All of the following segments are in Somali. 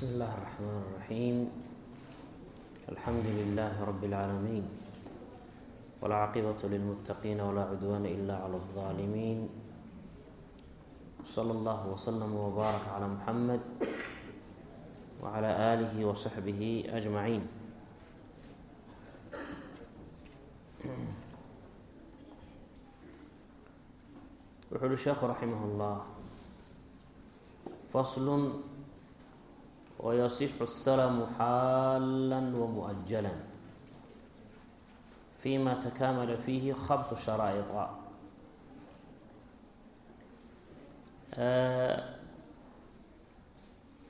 بسم الله الرحمن الرحيم الحمد لله رب العالمين والعاقبة للمتقين ولا عدوان إلا على الظالمين صلى الله وسلم وبارك على محمد وعلى آله وصحبه أجمعين wuxu uhi sheekhu raximah اllah faslu wayasixu الslmu xaala wamuؤjala fima takamala fiihi khamsu sharaaئiطa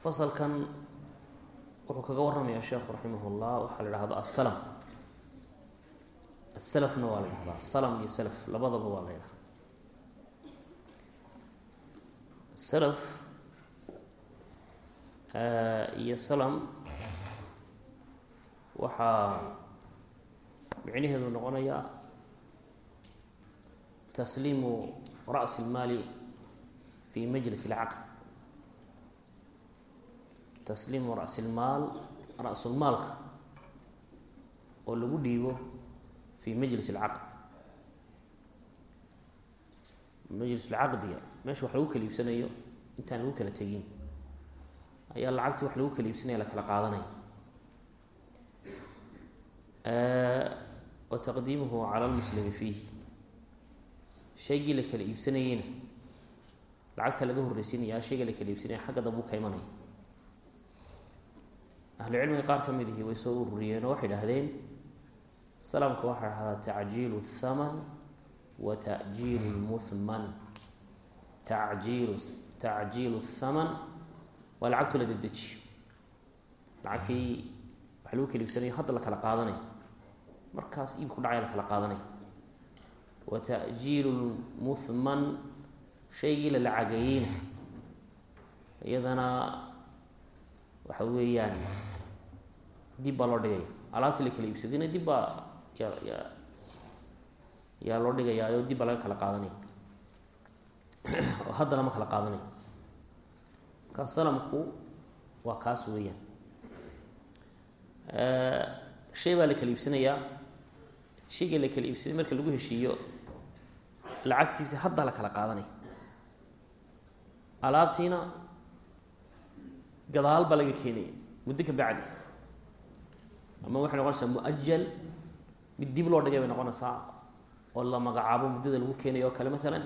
fasalkan wuxuu kaga waramayaa sheekhu raximah اllah waxaa la dhahdo aslm aslafna waa la dhahdaa slm iyo slf labadaba waa la dhahda salaf iyo salam waxaa micnaheedu noqonayaa tasliimu ra's اlmaali fi majlis اlcaqd tasliimu ra's lmaal ra-sulmaalka oo lagu dhiibo fi majlis اlcaqd majlis lcaqdiga meesha wax lagu kala iibsanayo intaan lagu kala tegin ayaa lacagtii wax lagu kala iibsanaya la kala qaadanaya. Wa taqdiimuhu cala lmuslimi fiihi. Shaygii la kala iibsanayeyna lacagta laga horreysinaya shayga la kala iibsanaya xagga dambuu ka imanaya. Ahlucilmiga qaar ka mid way soo ururiyeen oo waxay idhaahdeen salamka waxaa dhahdaa tacjiilu thaman wa tajiilu lmuhman tajiilu tacjiilu thaman waa lacagtu la dedejiyo lacagtii wax lagu kala iibsanayo hadda la kala qaadanayo markaas iibku dhacaya la kala qaadanayo wa tajiilu lmuhman shaygii la lacageeyeyna iyadana waxa weeyaan dib baa loo dhigaya alaabtii la kala iibsadayna dib baa ya ya yaa loo dhigayaa oo dib baa laga kala qaadanaya oo haddana ma kala qaadanayo markaa salamku waa kaas weeyaan. Shay baa la kala iibsanayaa shayga la kala iibsaday marka lagu heshiiyo lacagtiisa haddaa la kala qaadanaya alaabtiina gadaal baa laga keenaya muddo ka bacdi. Ama waxay noqonaysaa mu'ajal mid dib loo dhigay bay noqonaysaa oo la magacaabo muddada lagu keenayo oo kale maalan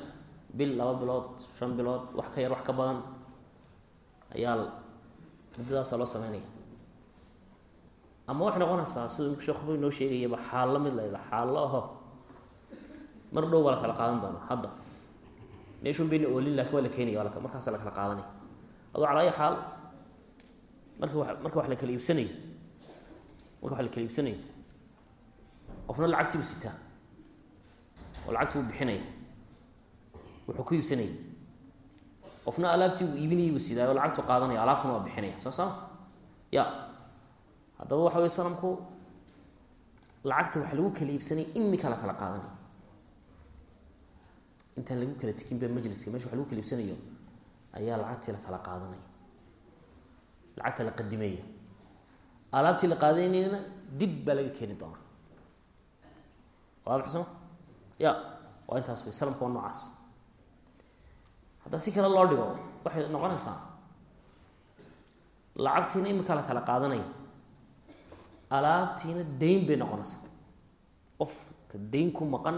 bil laba bilood shan bilood wax ka yar wax ka badan ayaa muddadaasa loo sameynaya ama waxay noqonaysaa siduu sheekhuba inoo sheegayaba xaallo mid la ydhaha xaallo aho. Mar dhow baa la kala qaadan doona hadda. Meeshun bayna oolin laakiin waa la keenaya waa markaasa la kala qaadanaya adoo calaa ayi xaal marka wa marka wax la kala iibsanayo marka wax la kala iibsanayo qofna lacagtii bu sitaa oo lacagtii uu bixinaya wuxuu ku iibsanaya qofna alaabtii uu iibinayay buu sidaay oo lacagtu qaadanaya alaabtana waa bixinaya soo sama ya. Haddaba waxa wey sanamku lacagta wax lagu kala iibsanaya imika la kala qaadanaya intaan lagu kala tegin ba majliska meesha wax lagu kala iibsanayo ayaa lacagtii la kala qaadanaya lacagta la qadimeeya alaabtii la qaadanayna dib baa laga keeni doonaa. Waadix soma ya. Waa intaas wey salamka waa noocaas haddaa si kale loo dhigo waxay noqonaysaa lacagtiina imika la kala qaadanaya alaabtiina dayn bay noqonaysaa. Qofka dayn ku maqan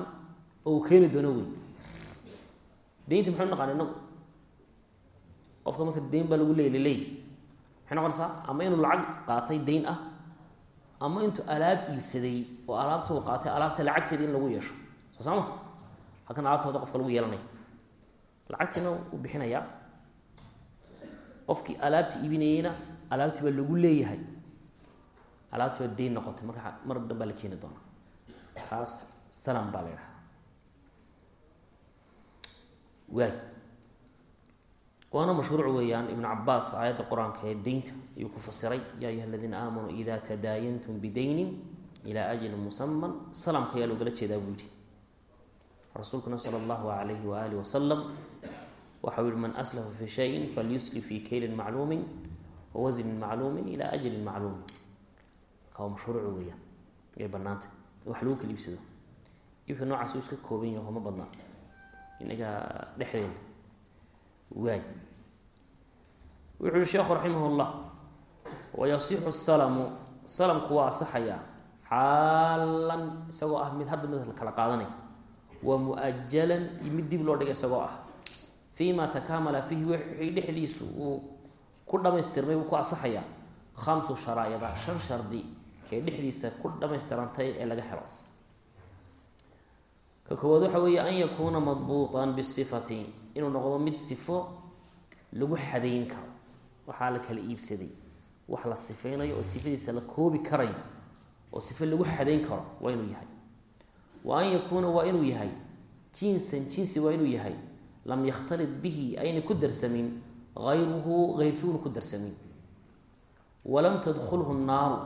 oo keeni doono wey daynta maxay naqaan inagu qofka marka dayn baa lagu leey laleey maxay noqonaysaa ama inuu lacag qaatay dayn ah ama intuu alaab iibsaday oo alaabta uu qaatay alaabta lacagteeda in lagu yeesho. Soo saama? Halkan alaabta qofka lagu yeelanaya lacagtiina uu bixinayaa qofkii alaabta iibinayeyna alaabtii baa lagu leeyahay. Alaabtii baa dayn noqotay. Marka mar dambaa la keeni doonaa. Taas salam baa la ydhahaa waay. Waana mashruuc weeyaan ibnu cabaas aayadda qur'aanka ee deynta ayuu ku fasiray. Yaa ayuha aladiina aamanuu ida tadaayantum bidaynin ilaa ajalin musaman salamka ayaa loogala jeedaa buu yihi rasuulkuna sala allahu alayhi waaalih wasalam waxau yihi man aslafa fi shayin falyuslif fi kaylin macluumin wa macluumin ilaa ajalin macluumin kawa mashruuc weeyaan ay banaantay wax lagu kala iibsado iibka noocaas uu iska kooban yaho ma badnaa. Inaga dhexdeena waay. Wuxuu yihi sheekhu raximah llah salamu salamku waa asaxayaa xaalan isagoo ah mid hadda mid kala qaadanay wa muajalan mid dib loo dhigay isagoo ah. Fii ma takaamala fiihi wixii dhexdiisu uu ku dhamaystirmay buu ku asaxayaa khamsu sharaa'ida shan shardi kee dhexdiisa ku dhamaystirantay ee laga helo. Ka koowaad waxa weeye an yakuuna madbuuطan bisifati inuu noqdo mid sifo lagu xadayn karo. Waxaa la kala iibsaday wax la sifeynayo oo sifadiisa la koobi karayo oo sifo lagu xadayn karo waa inuu yahay wa an yakuuna waa inuu yahay? Jinsan jinsi waa inuu yahay. Lam yakhtalid bihi ayna ku darsamin. Ayruhu eyrkiuna ku darsamin. Walam tadkulhu naaru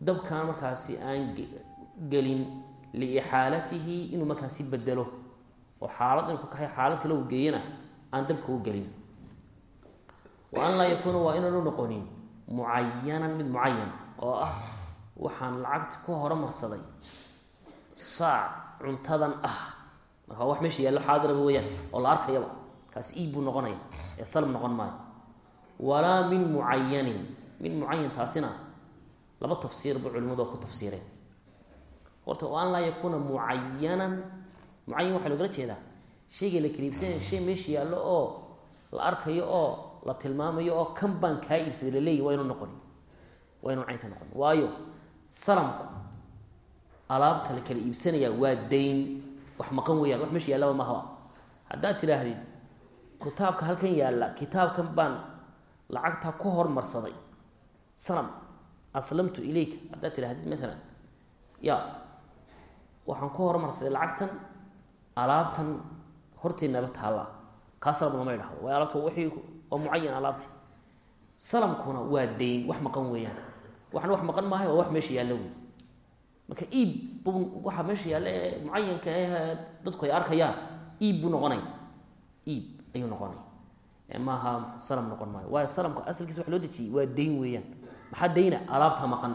dabkaan markaasi aan gelin liixaalatihi inuu markaasi bedelo oo xaalad inuu ka kaxay xaalad kale u geeyana aan dabka u gelin. Wa an laa yakuuna waa inaanu noqonin mucayanan mid mucayan oo ah waxaan lacagta ku horumarsaday saac cuntadan ah. Marka wax meesha yaallo xaadiraba weyaan oo la arkayaba. Kaasi iib buu noqonaya ee salm noqon maayo. Walaa min mucayanin min mucayan taasina laba tafsiir ba culimadu ku tafsiireen. Horta oo an laa yakuuna mucayanan mucayan waxaa loogala jeedaa. Shayga la kala iibsanaya shay meesha yaallo oo la arkayo oo la tilmaamayo oo kan baan kaa iibsaday laleeyahy waa inu noqoni. Waa inu cayn ka noqoni. Waayo salamku alaabta la kala iibsanaya waa dayn wax maqan weeyaan wax meesha yaallaba mahaba haddaad tidhaahdid kitaabka halkan yaalla kitaabkan baan lacagtaa ku hormarsaday. Salam aslamtu ilayka. Haddaad tidhahdid maalan ya waxaan ku hormarsaday lacagtan alaabtan horteennaba taalla kaa salam lama idhahdo. Waay alaabta wixii waa mucayan alaabti salamkuna waa dayn wax maqan weeyaan. Waxna wax maqan maahay waa wax meesha yaalla wey marka iib waxaa meesha yaalla ee mucayanka dadku ay arkayaan iib buu noqonaya iib ayuu noqonaya maaha salam noqon maayo. Waayo salamka asalkiisa wax loo dejiyey waa dayn weeyaan. Maxaa dayna alaabtaa maqan.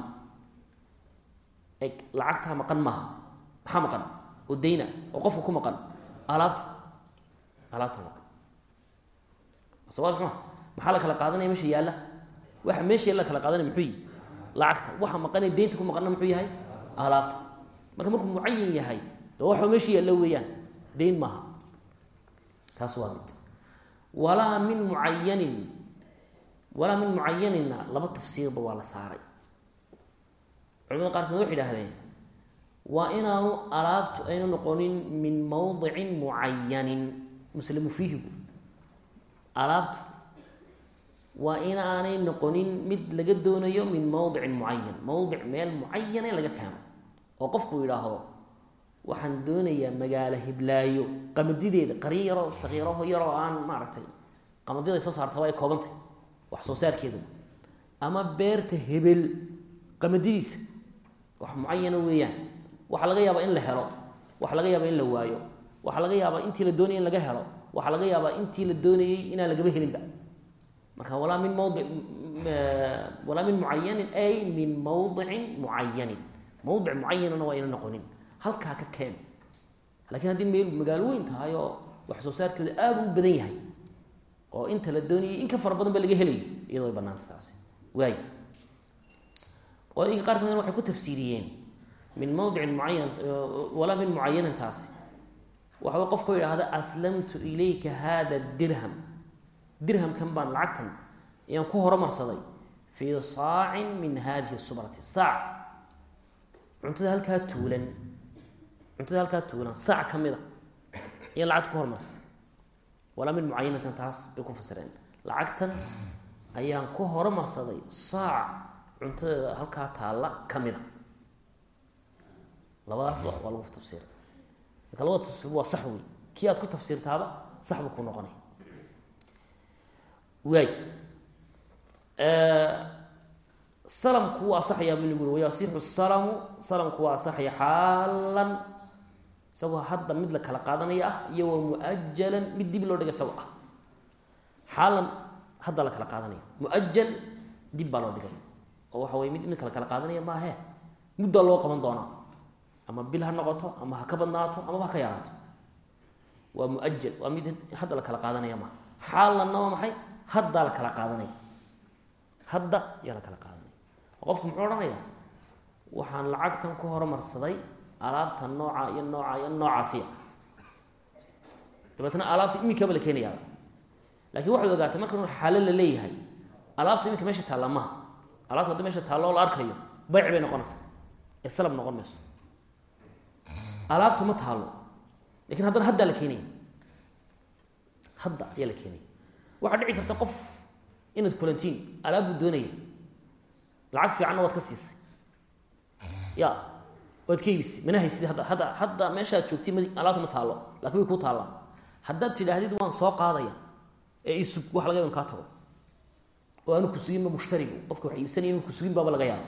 Lacagtaa maqan maaha. Maxaa maqan? Oo dayna oo qofka ku maqan? Alaabta. Alaabta maqan. Sawad ma maxaa la kala qaadanaya meesha yaalla? Waxa meesha la kala qaadanaya muxuu yihi lacagta. Waxa maqanee daynta ku maqanna muxuu yahay alaabta. Marka markuu mucayan yahay de waxba meesha yaalla weeyaan? Dayn maaha. Kaas waa mid. Walaa min mucayanin walaa min mucayaninna laba tafsiirba waa la saaray. Culimada qaarkood waxay idhahdeen waa inaanu alaabtu aynu noqonin min mawdicin mucayanin muslimu fiihigu alaabtu waa inaanay noqonin mid laga doonayo min mawdicin mucayan mawdic meel mucayane laga keeno. Oo qofku yidhaahdo waxaan doonayaa magaalo hiblaayo qamadideeda qaryo yaroo sakiiraho yaroo aan maaragtay qamadida ay soo saartaba ay koobantay wax soo saarkeedu. Ama beerta hebel qamadidiisa wax mucayana weeyaan. Waxaa laga yaabaa in la helo waxaa laga yaabaa in la waayo waxaa laga yaabaa intii la doonayay in laga helo waxaa laga yaabaa intii la doonayey inaan lagaba helinba marka walaa min mawdi walaa min mucayanin ay min mawdicin mucayanin mawdic mucayanana waa ayna noqonin. Halkaa ka keen. Lakiin haddii meel magaalo weyn tahay oo wax soo saarkeedu aada u badan yahay oo inta la doonayay in ka fara badan ba laga helayo iyadoo ay banaanta taasi. Waay. Qolooyinka qaar ka mid waxay ku tafsiiriyeen min mawdicin mucayan walaa min mucayanin taasi. Waxaa qofku yidhaahda aslamtu ilayka hada dirham dirhamkan baan lacagtan ayaan ku horumarsaday fii saacin min hadihi subrati saac. Cuntada halkaa tuulan cuntada halkaa tuulan saac ka mid a ayaan lacagta ku horumarsaday walaa min mucayanatan taas bay ku fasireen. Lacagtan ayaan ku horumarsaday saac cuntadeeda halkaa taalla ka mid a. Labadaasba waa lagu tafsiiray. Marka labada tafsiir waa sax wey kii aad ku tafsiirtaaba sax buu ku noqonay waay salamku wuu asaxayaa bu nagu uri wayasixu salamu salamku waa asaxaya xaalan. Isagoo hadda mid la kala qaadanaya ah iyo wa muajalan mid dib loo dhiga isagoo ah. Xaalan hadda la kala qaadanaya. Muajal dib baa loo dhigay. Oo waxa wey mid imika la kala qaadanaya maahe. Muddaa loo qaban doonaa. Ama bil ha noqoto ama ha ka badnaato amaba ha ka yaraato. Waa muajal waa mid hadda la kala qaadanaya maaha xaalanna waa maxay haddaa la kala qaadanaya hadda yaa la kala qaadanaya qofku muxuu odhanaya waxaan lacagtan ku horumarsaday alaabta nooca iyo nooca iyo noocaasiya dabeetna alaabta imikaba la keenayaa. Lakin waxaad ogaatay marka inu xaalo la leeyahay alaabta iminka meesha taalla maha alaabta haddi meesha taallo la arkayo bayc bay noqonaysaa. Ee salab noqon mayso. Alaabta ma taalo laakiin haddana haddaa la keenaya hadda ayaa la keenaya waxaa dhici karta qof inaad kulantiin alaab buu doonaya lacag fiicanna waad ka siisay. Ya waad ka iibisay mana haysid hadda hadda hadda meeshaad joogtay m alaabta ma taalo laakiin way kuu taallaa haddaad tidhaahdid waan soo qaadaya ee isug wax laga yaba kaa tago. Oo aanu kusuginba mushtarigu qofka wax iibsanaya inu kusugin baaba laga yaaba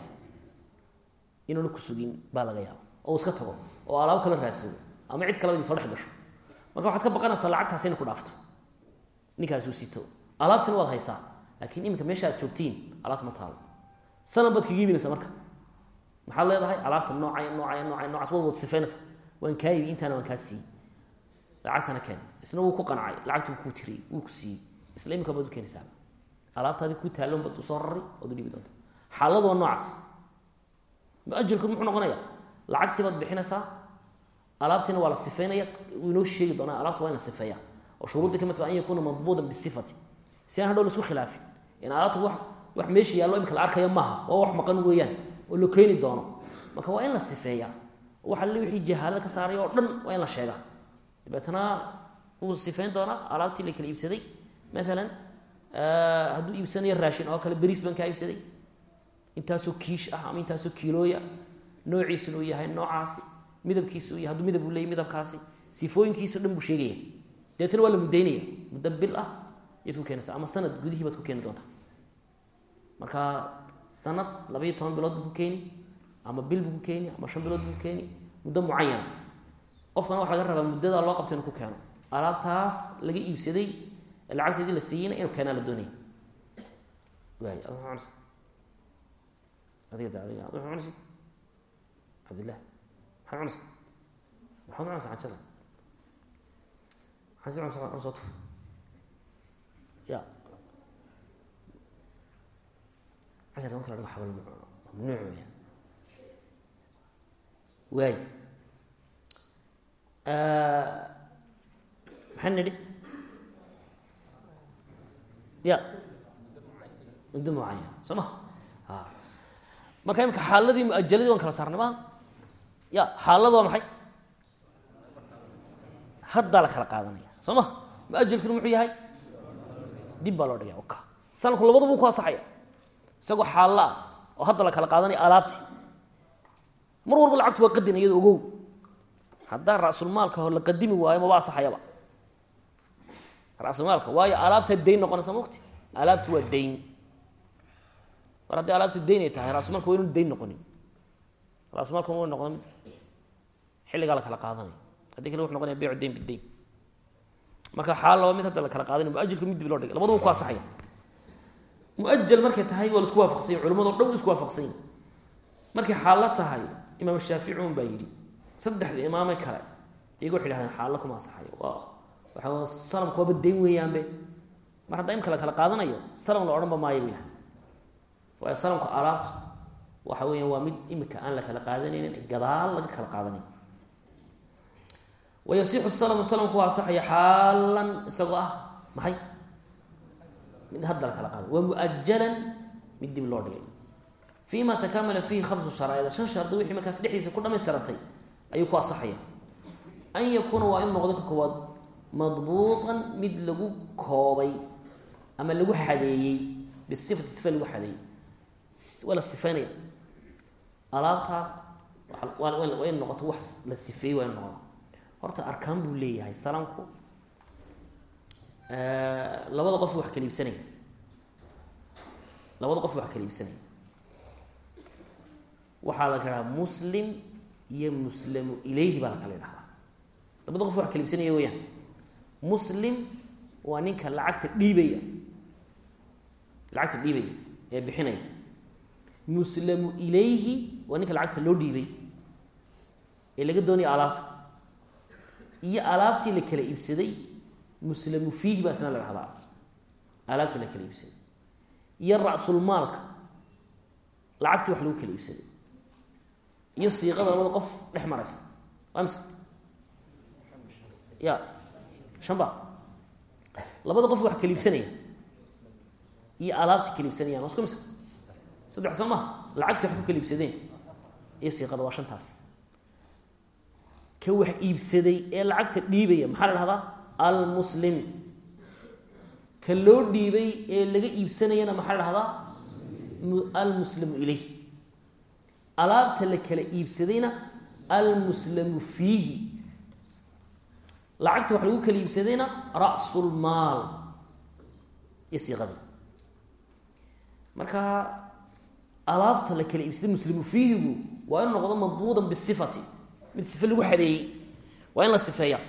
inuuna kusugin baa laga yaaba oo iska tago oo alaabo kala raadsado ama cid kaleba idin soo dhex gasho. Marka waxaad ka baqanaysaa lacagtaas inay ku dhaafto ninkaasuu sito. Alaabtina waad haysaa laakiin iminka meesha aad joogtiin alaabta ma taalo. Sanan baad kaga iibinaysaa marka. Maxaad leedahay? Alaabta noocay noocay noocay noocaas waad wad sifaynaysaa waan kaa iibi intaana waan kaa siiyey. Lacagtana keen. Isna wuu ku qancay lacagti wuu kuu tiriyey wuu ku siiyey. Isla iminka baad u keenaysaa. Alaabtaadi ku taallon baad u soo raray oad u dhiibi doonta xaaladu waa noocaas muajalku muxuu noqonaya lacagtii baad bixinaysaa. Alaabtiina waa la sifeynaya. Wuu inoo sheegi doonaa. Alaabta waa in sifeeya shuruudda ka mid ba an yakuuna madbuudan bisifati si aan hadhow la isku khilaafin in alaabta wa wax meesha yaallo imika la arkaya maaha waa wax maqan weeyaan oo la keeni doono marka waa in la sifeeya wax alle wixii jahaalada ka saaray oo dhan waa in la sheegaa dabeetna wuu sifeyn doonaa alaabtii la kala iibsaday maalan hadduu iibsanayo raashin oo kale beriis baan kaa iibsaday intaasoo kiish uu yahay u hadduu midab uu leeyay midabkaasi sifooyinkiisa dhan buu sheegaya dabeetna waa la muddaynaya. Muddo bil ah yaad ku keenaysa ama sanad gudihii baad ku keeni doontaa. Marka sanad labaiyo toban bilood buu ku keeni ama bil buu ku keeni ama shan bilood buu ku keeni muddo mucayana qofkana waxa laga rabaa muddadaa loo qabta inuu ku keeno. Alaabtaas laga iibsaday lacagteedii la siiyeyna inuu keenaa la doonaya waay ad adiga da adiga ad ma cunaysid cabdillah maxaad cunaysa maxaad cunaysa xanjada ya. Casharka marka la dhigo ma a marka imika kala saarnay maa ya waa maxay? Haddaa la kala soo ma muajalkuna muxuu yahay. Dib baa loo dhigaya oka sanadku labadaba ku asaxaya isagoo xaalla ah oo hadda la kala qaadanaya alaabtii. Mar walba lacagtu waa qadin iyado ogow. Haddaa rasulmaalka la qadimi waayo maba asaxayaba rasulmaalka waayo alaabtaa dayn noqonaysa mogti alaabtu waa dayn mar alaabtu dayn ay tahay rasulmaalka waa inu dayn noqonin. Rasulmaalka noqon xilligaa la kala qaadanaya. Haddii kale wuxu noqonaya beycu dayn bidayn marka xaal laba mid hadda la kala qaadanay muajalka mid dib loo dhigay labadaba ku asaxaya muajal markay tahay waa la isku waafaqsanya culamado dhan isku waafaqsanya. Markay xaallo tahay imaam shaafici un baa yidhi saddexda imaame kale iyaga waxay dhahdeen xaallo kuma asaxayo waa waxa salamka waaba dayn weeyaanbe mar haddaa imka la kala qaadanayo salam la odhanba maayo bay dhahdeen waayo salamka alaabta waxa weeyaan waa mid imika aan la kala qaadanaynin gadaal laga kala qaadanayo wayasixu salmu salamku waa asaxaya xaalan isagoo ah maxay mid hadda la kala qaada waa muajalan mid dib loo dhigay fii ma takamala fiihi khamsu sharaaida shan shardi wixii markaas dhexdiisa ku dhamaystiratay ayuu ku asaxaya an yakuuna waa in noqdo ka koowaad madbuuطan mid lagu koobay ama lagu xadeeyey bisifati sifa lagu xadeeyey waa horta arkaan buu leeyahay salamku labada qof wax kala iibsanaya labada qof wax kala iibsanaya waxaa la kahaa muslim iyo muslamu ilayhi baa la kala dhahdaa labada qof wax kala iibsanaya weyaan muslim waa ninka lacagta dhiibaya. Lacagta dhiibaya ee bixinaya. Muslamu ilayhi waa ninka lacagta loo dhiibay. Ee laga doonaya alaabta iyo alaabtii la kala iibsaday muslamu fiihi baa isna la dhahdaa. Alaabtii la kala iibsaday. Iyo ra-sulmaalka lacagtii wax lagu kala iibsaday. Iyo siiqada labada qof dhex maraysa. Waa mise ya shan ba labada qof wax kala iibsanaya. Iyo alaabtii kala iibsanayaan waa isku mise saddex soo maha lacagtii wax ku kala iibsadeen. Iyo siiqada waa shantaas ka wax iibsaday ee lacagta dhiibaya maxaa la dhahdaa almuslim. Ka loo dhiibay ee laga iibsanayana maxaa la dhahdaa almuslimu ilayh. Alaabta la kala iibsadayna almuslamu fiihi. Lacagta wax lagu kala iibsadayna ra'sulmaal iyo siiqadii marka alaabta la kala iibsaday muslimu fiihigu waa inuu noqdo madbuudan bisifati mid sife lagu xadeeyey. Waa in la sifeeya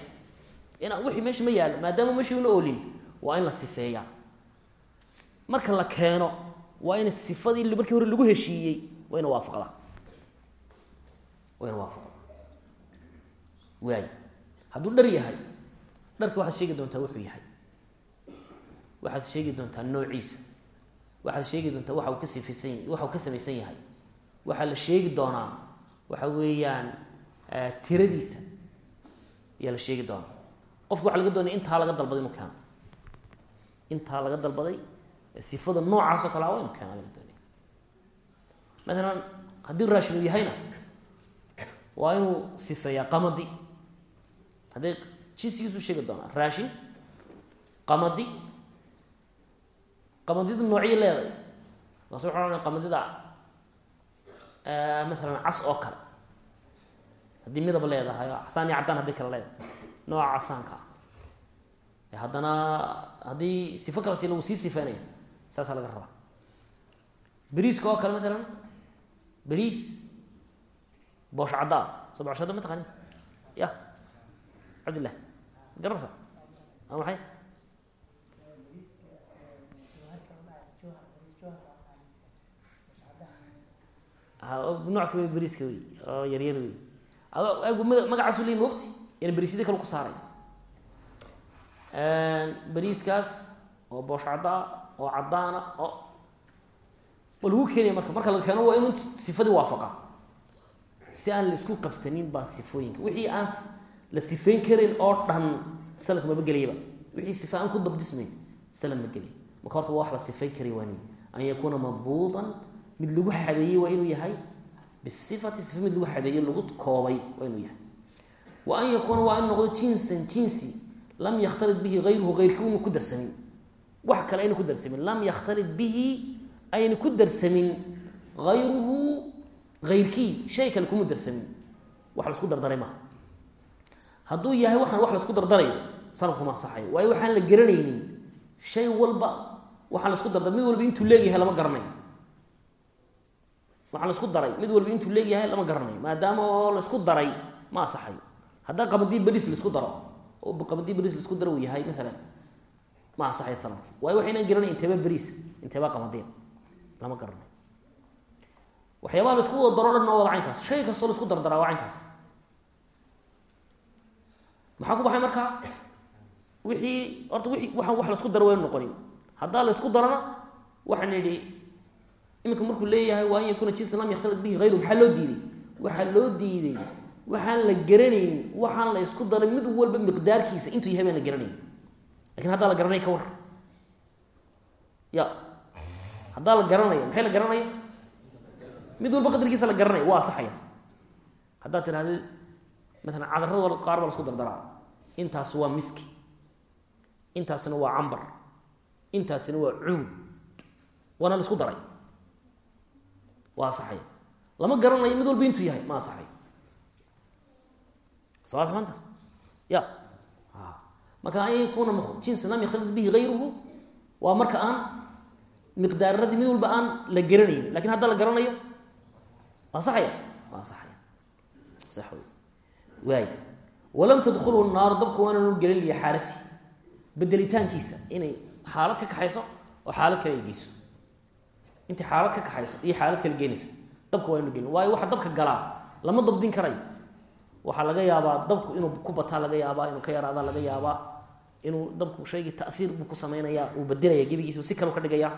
wixii meesha ma yaalo maadaama meesha una oolin waa in la sifeeya marka la keeno waa in sifadii markii hore lagu heshiiyey waa ina waafaqda waa ina waafaqda waay. Hadduu dhar yahay dharka waxaad sheegi doontaa wuxuu yahay. Waxaad sheegi doontaa noociisa. Waxaad sheegi doontaa waxa uu ka sifaysan waxa uu ka samaysan yahay. Waxaa la sheegi doonaa waxa weeyaan tiradiisa. Ayaa la sheegi doonaa. Qofka waxa laga doonaya intaa laga dalbaday inuu keeno intaa laga dalbaday sifada noocaasoo kale a waa inu keena laga doonaya maalan haddii raashin uu yahayna waa inuu sifeeyaa qamadi. Haddii jinsigiisu sheegi doonaa raashin qamadi. Qamadida noocyo leeday markaas waxa ohanaya qamadida maalan cas oo kale haddii midab leedahay casaan iyo caddaan haddii kale leedahay. Nooca casaanka. Ah haddana haddii sifo kale si lagu sii sifeynaya saasaa laga rabaa. Beriiska oo kale maalan beriis boosh caddaa soo ma taqaani ya cabdillah gararsa waa maxay? Nooc ka mid beriiska wey oo yaryar wey magacaasu leyi mogti beriiskaas oo boosh oo caddaana oo waa lagu keenaya oo dhan salamka maba gelayaba wixii sifa aan ma la sifeyn karay waa an yakuuna madbuuطan mid lagu xadeeyey waa inuu yahay bisifati sifa mid lagu xadeeyo lagu koobay waa inuu yahay wa an yakuuna waa inu noqdo jinsan jinsi lam yakhtalit bihi hayruhu hayrkii una ku darsamin wax kale ayna ku darsamin lam yakhtalit bihi ayna ku darsamin hayruhu hayrkii shay kale kuma darsamin wax la isku dardaray maaha hadduu yahay waxaan wax la isku dardarayo sanamkuma asaxayo waayo waxaan la garanaynin shay walba waxaan la isku dardaray mid walba intuu leegyahay lama garanayo waxaan la isku daray. Mid walba intuu leegyahay lama garanayo maadaama oo la isku daray ma asaxayo. Haddaa qamadii beriis la isku daro oo qamadii beriis la isku daro uu yahay maalan ma asaxayo sanamki waayo waxaynaan garanay inteeba beriis inteeba qamadiya lama garanayo waxyaabaha la isku wada daro dhan oo wada shay kastoo la isku dardaraa waa maxaa ku baxay marka? Wixii horta wii waxaan wax la isku daro waynu noqonin. Haddaa la isku darona waxaan idhi iminka markuu leeyahay waa an yakuuna jinsan lam yakhtalit bihi hayru maxaa loo diiday waxaa loo diiday waxaan la garanaynin waxaan la isku daray mid walba miqdaarkiisa intuu yahay baan la garanayn. Lakin haddaa la garanaya ka war. Ya. Haddaa la garanaya maxay la garanaya mid walba qadrigiisa la garanaya waa asaxaya haddaad tidhahda maalan cadarada qaar baa la dardaraa. Intaas waa miski. Intaasna waa cambar. Intaasna waa cuud. Waana la isku daray waa asaxaya lama garanayo mid walba intuu yahay ma asaxayo sawaad maantaas ya. Marka an yakuuna jinsan lam yakhtalit bihi hayruhu waa marka aan miqdaaradii mid walba aan la garanaynin laakiin haddaa la garanayo waa asaxaya waa asaxaya sax wey. Waay. Walam tadkulhu naaru dabka waananu gelin liya xaalati. Bedelitaankiisa inay xaalad ka kaxayso oo xaalad kale ay geyso intii xaalad ka kaxayso iyo xaalad kala geenaysa dabka waa inu gelin waayo waxa dabka galaa lama dabdin karayo waxaa laga yaabaa dabku inuu ku bataa laga yaabaa inuu ka yaraada laga yaabaa inuu dabku shaygii taiir buu ku sameynaya uu bedelaya gebigiisa si kale ka dhigaya.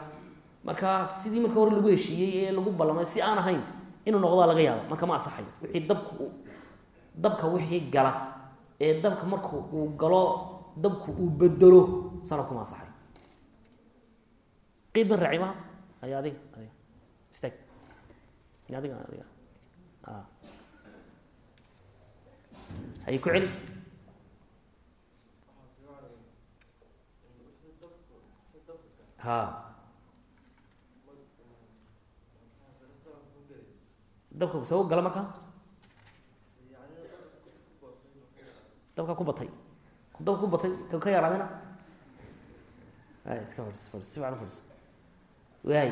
Marka sidii marka hore lagu heshiiyey ee lagu ballamay si aan ahayn inuu noqdaa laga yaaba marka ma asaxayo wixii dabku dabka wixii gala ee dabka marku uu galo dabku uu bedelo sana kuma asaxayo qiid maha ay adig adig istaag adiga adiga hay ku celi ha. Dabka soo gala marka? Dabka ku batay. Dabka ku batay. Ka ka yaraadina? Ay iska fadhis fadhis si fadhis waay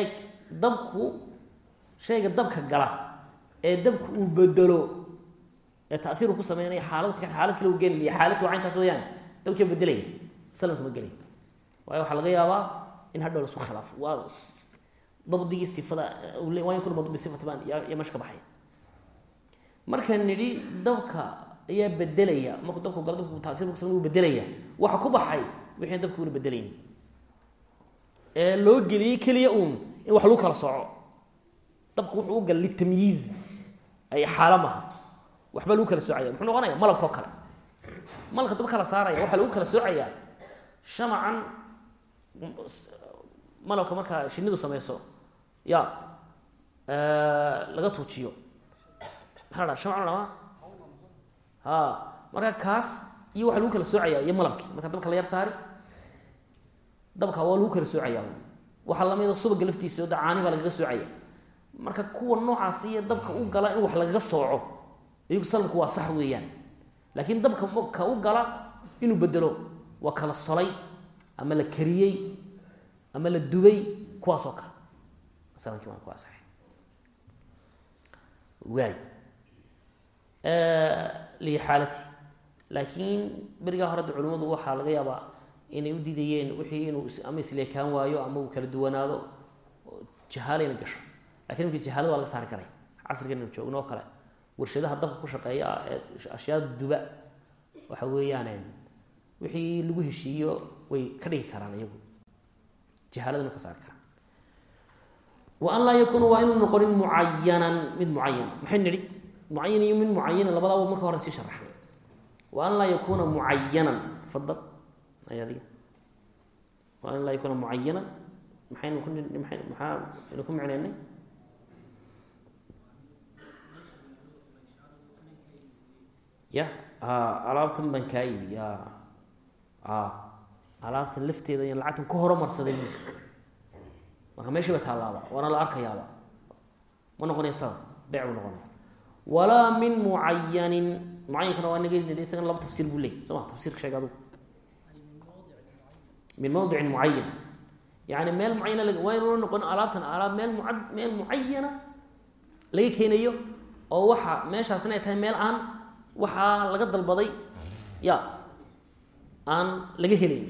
eg dabku shayga dabka gala ee dabku uu bedelo ee tairu ku sameynaya xaalad xaalad kale u geenaya xaaladki waa caynkaas weyaan dabkia bedelaya salamka ma gelaya waayo waxaa laga yaabaa in hadhow lasku khilaafo waa dabdigii sifada waa in kuna bisifati baan iyo meesha ka baxay. Markaan nidhi dabka ayaa bedelaya markuu dabku galo dabku tair ku samey bedelaya waxa ku baxay wixii dabka una bedelayni ee loo geliyey keliya uun in wax lagu kala sooco dabka wuxuu u gala litamyiiz ay xaalo maha. Waxba lagu kala soocaya. Muxuu noqonaya? Malabka oo kale. Malabka daba kala saaraya waxaa lagu kala soocayaa shamacan malabka markaa shinidu sameyso ya laga tuujiyo. Maxaa la dhaa shamacan dhamaa ha marka kaas iyo waxaa lagu kala soocaya iyo malabki marka dabka la yar saari dabka waa lagu kala soocaya waxaa lamida subaga laftiisa da caani baa lagaga soocaya. Marka kuwa noocaas iyo dabka u gala in wax lagaga sooco iyagu salamku waa sax weeyaan. Laakiin dabka ka u gala inuu bedelo waa kala solay ama la kariyey ama la dubay kuwaas oo kale. Salamkii waa ku asaxay waay liixaalati laakiin berigaa hore de culimadu waxaa laga yaabaa inay u diidayeen wixii inuu ama isleekaan waayo ama uu kala duwanaado jahaalayna gasho. Lakin imka jahaalada waa laga saari karay casrigan joogno oo kale. Warshadaha dabka ku shaqeeya ee ashyaada duba waxa weeyaan wixii lagu heshiiyo way ka dhigi karaan iyagu. Jahaaladana ka saari karaan. Wa an laa yakuuna waa inuu noqonin mucayanan mid mucayana maxay nidhi? Mucayan iyo mid mucayanan labadaaba marka hore sii sharaxnay wa an laa yakuuna mucayanan fadal ay adiga. Wa an laa yakuuna mucayanan maxaynu ku maxaa aynu ku micnaynay? Ya alaabtan baan kaa iibi ya alaabtan lafteeda yan lacagtan ku horumarsaday bu marka meeshii ba. Taalaaba waana la arkayaaba ma noqonaya sada beyc buu noqonaya. Walaa min mucayanin mucayankana waa naga isagana laba tafsiir buu leey soo ma? Tafsirka sheeg adugu min mawdicin mucayan yani meel mucayana waa inuuna noqonin alaabtan alaab meel mua meel mucayana laga keenayo oo waxa meeshaasina ay tahay meel aan waxaa laga dalbaday ya aan laga helayn.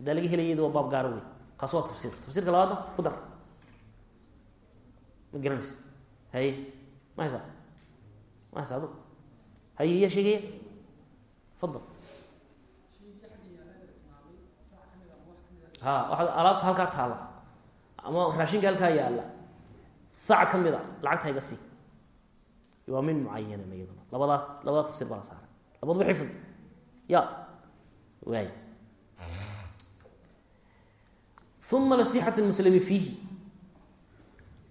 Hadaa laga helay iyada waa baab gaaro wey kaas waa tafsiir. Tafsiirka labaadna ku dar. Ma garanaysa haye ma haysaa ma haysa adu. Haye yaa sheegaya. Fadal ha waxaad alaabta halkaa taala. Ama raashinka halkaa yaalla sac ka mid a lacagta iga sii. Waa min mucayanan iyaduna labadaa labadaa tafsir baa la saaray. Labaduba xifd. Ya waay. Uma nasixat lmuslimi fiihi.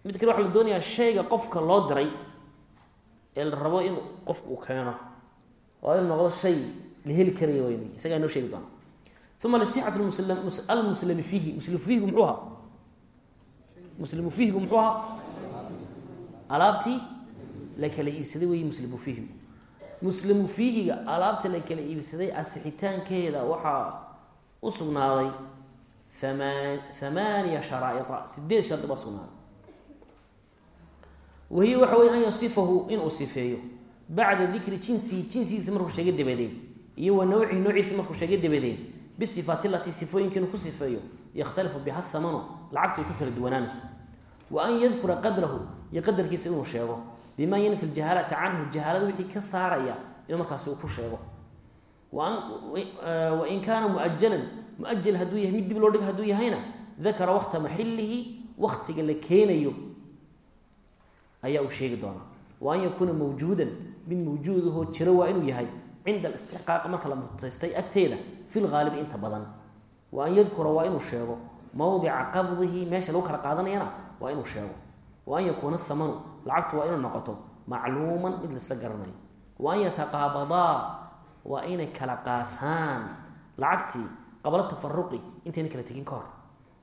Mid kale waxaa la doonayaa shayga qofka loo diray ee la rabo in qofku uu keeno. Oo inu noqdo shay la heli karaya wn isagaa inoo sheegi doona uma nasixat almuslimi fiihi muslimu fiihigu muxuu ahaa muslimu fiihigu muxuu ahaa alaabtii la kala iibsaday wey muslimu fiihigu muslimu fiihiga alaabta la kala iibsaday asixitaankeeda waxaa u sugnaaday amaan hamaaniya sharaaia sideed shardi baa sugnaaday wahiy waxa wey an yasifahu inuu sifeeyo bacda dikri jinsihi jinsigiisa markuu dabadeed iyo wa nawcihi noociisa markuu sheegay dabadeed bisifaati latii sifooyinka inuu ku sifeeyo yakhtalifu biha thamanu lacagtu ay ku kala duwanaanayso. Wa an yadkura qadrahu iyo qadarkiisa inuu sheego. Bima yanfi ljahaalata canhu jahaalada wixii ka saaraya inuu markaasi uu ku sheego. Wain kaana muajalan muajal hadduu yahay mid dib loo dhig haduu yahayna dakara wakta maxilihi waktiga la keenayo ayaa uu sheegi doonaa. Wa an yakuuna mawjuudan mid mawjuudahoo jiro waa inuu yahay cinda alistixqaaq marka la mutaystay agteeda fi lhaalibi inta badan wa an yadkura waa inuu sheego mawdica qabdihi meesha lagu kala qaadanayana waa inuu sheego wa an yakuuna thamanu lacagtu waa inuu noqoto macluuman mid laisla garanayo wa an yataqaabadaa waa inay kala qaataan lacagtii qabla tafaruqi intayna kala tegin ka hor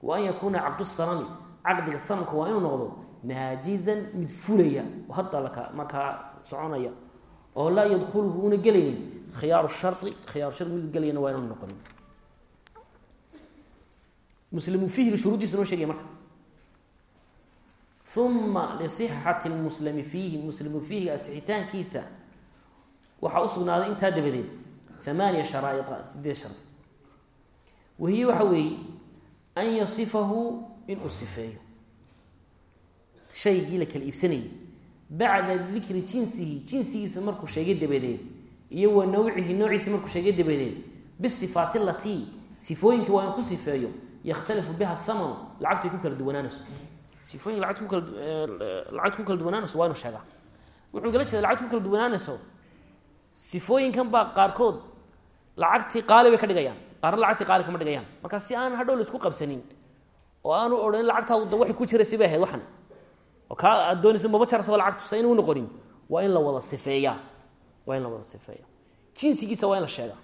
wa an yakuuna caqdu sanami caqdiga sanamka waa inuu noqdo naajizan mid fulaya hadda markaa soconaya oo laa yadkhuluhu una gelaynin. Khiyaaru shari khiyaaru shari mid gelayana muslimu fihiga shuruuddiisu noo sheegaya marka. Uma lisixati lmuslimi fiihi muslimu fiihiga asixitaankiisa. Waxaa usugnaaday intaa dabadeed amaaniya sharaaia sideed shardi wahiye waxa weeye an yasifahu inuu sifeeyo. Shaygii la kala iibsanayay bacda dikri jinsihi jinsigiisa markuu sheegay dabadeed iyo wa nawcihi noociisa markuu sheegay dabadeed bisifaati latii sifooyinkii waa inu ku sifeeyo yakhtalifu biha thamanu lacagtay ku kala duwanaanayso. Sifooyinka lacagta ku kala lacagta ku kala duwanaanayso waa inu sheegaa. Wuxuu kala jeeda lacagta ku kala duwanaanayso sifooyinkan baa qaarkood lacagtii qaali bay ka dhigayaan qaarna lacagtii qaali kama dhigayaan. Marka si aan hadhow la isku qabsanin oo aanu odhanin lacagtaadu da waxay ku jiraysa bay ahayd waxan. oo kaa aad doonaysa maba jarsaba lacagtu sa inuu noqonin. Waa in la wada sifeeyaa waa in la wada sifeeya. Jinsigiisa waa in la sheegaa.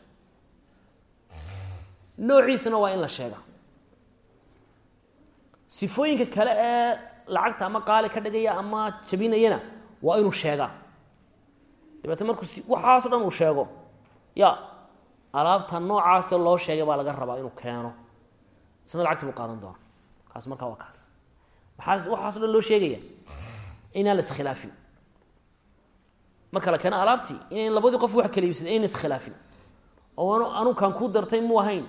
Noociisana waa in la sheegaa. Sifooyinka kale ee lacagta ama qaali ka dhigaya ama jabinayana waa inuu sheegaa. Dabeetna markuu waxaaso dhan uu sheego. Ya alaabta noocaasa loo sheegay baa laga rabaa inuu keeno. Isna lacagti buu qaadan doona kaas markaa waa kaas waxaaso dhan loo sheegaya inaan la iskhilaafin marka la keeno alaabtii inayn labadii qof wax kala iibsada inayna iskhilaafin oo anu kaan kuu dartay muu ahayn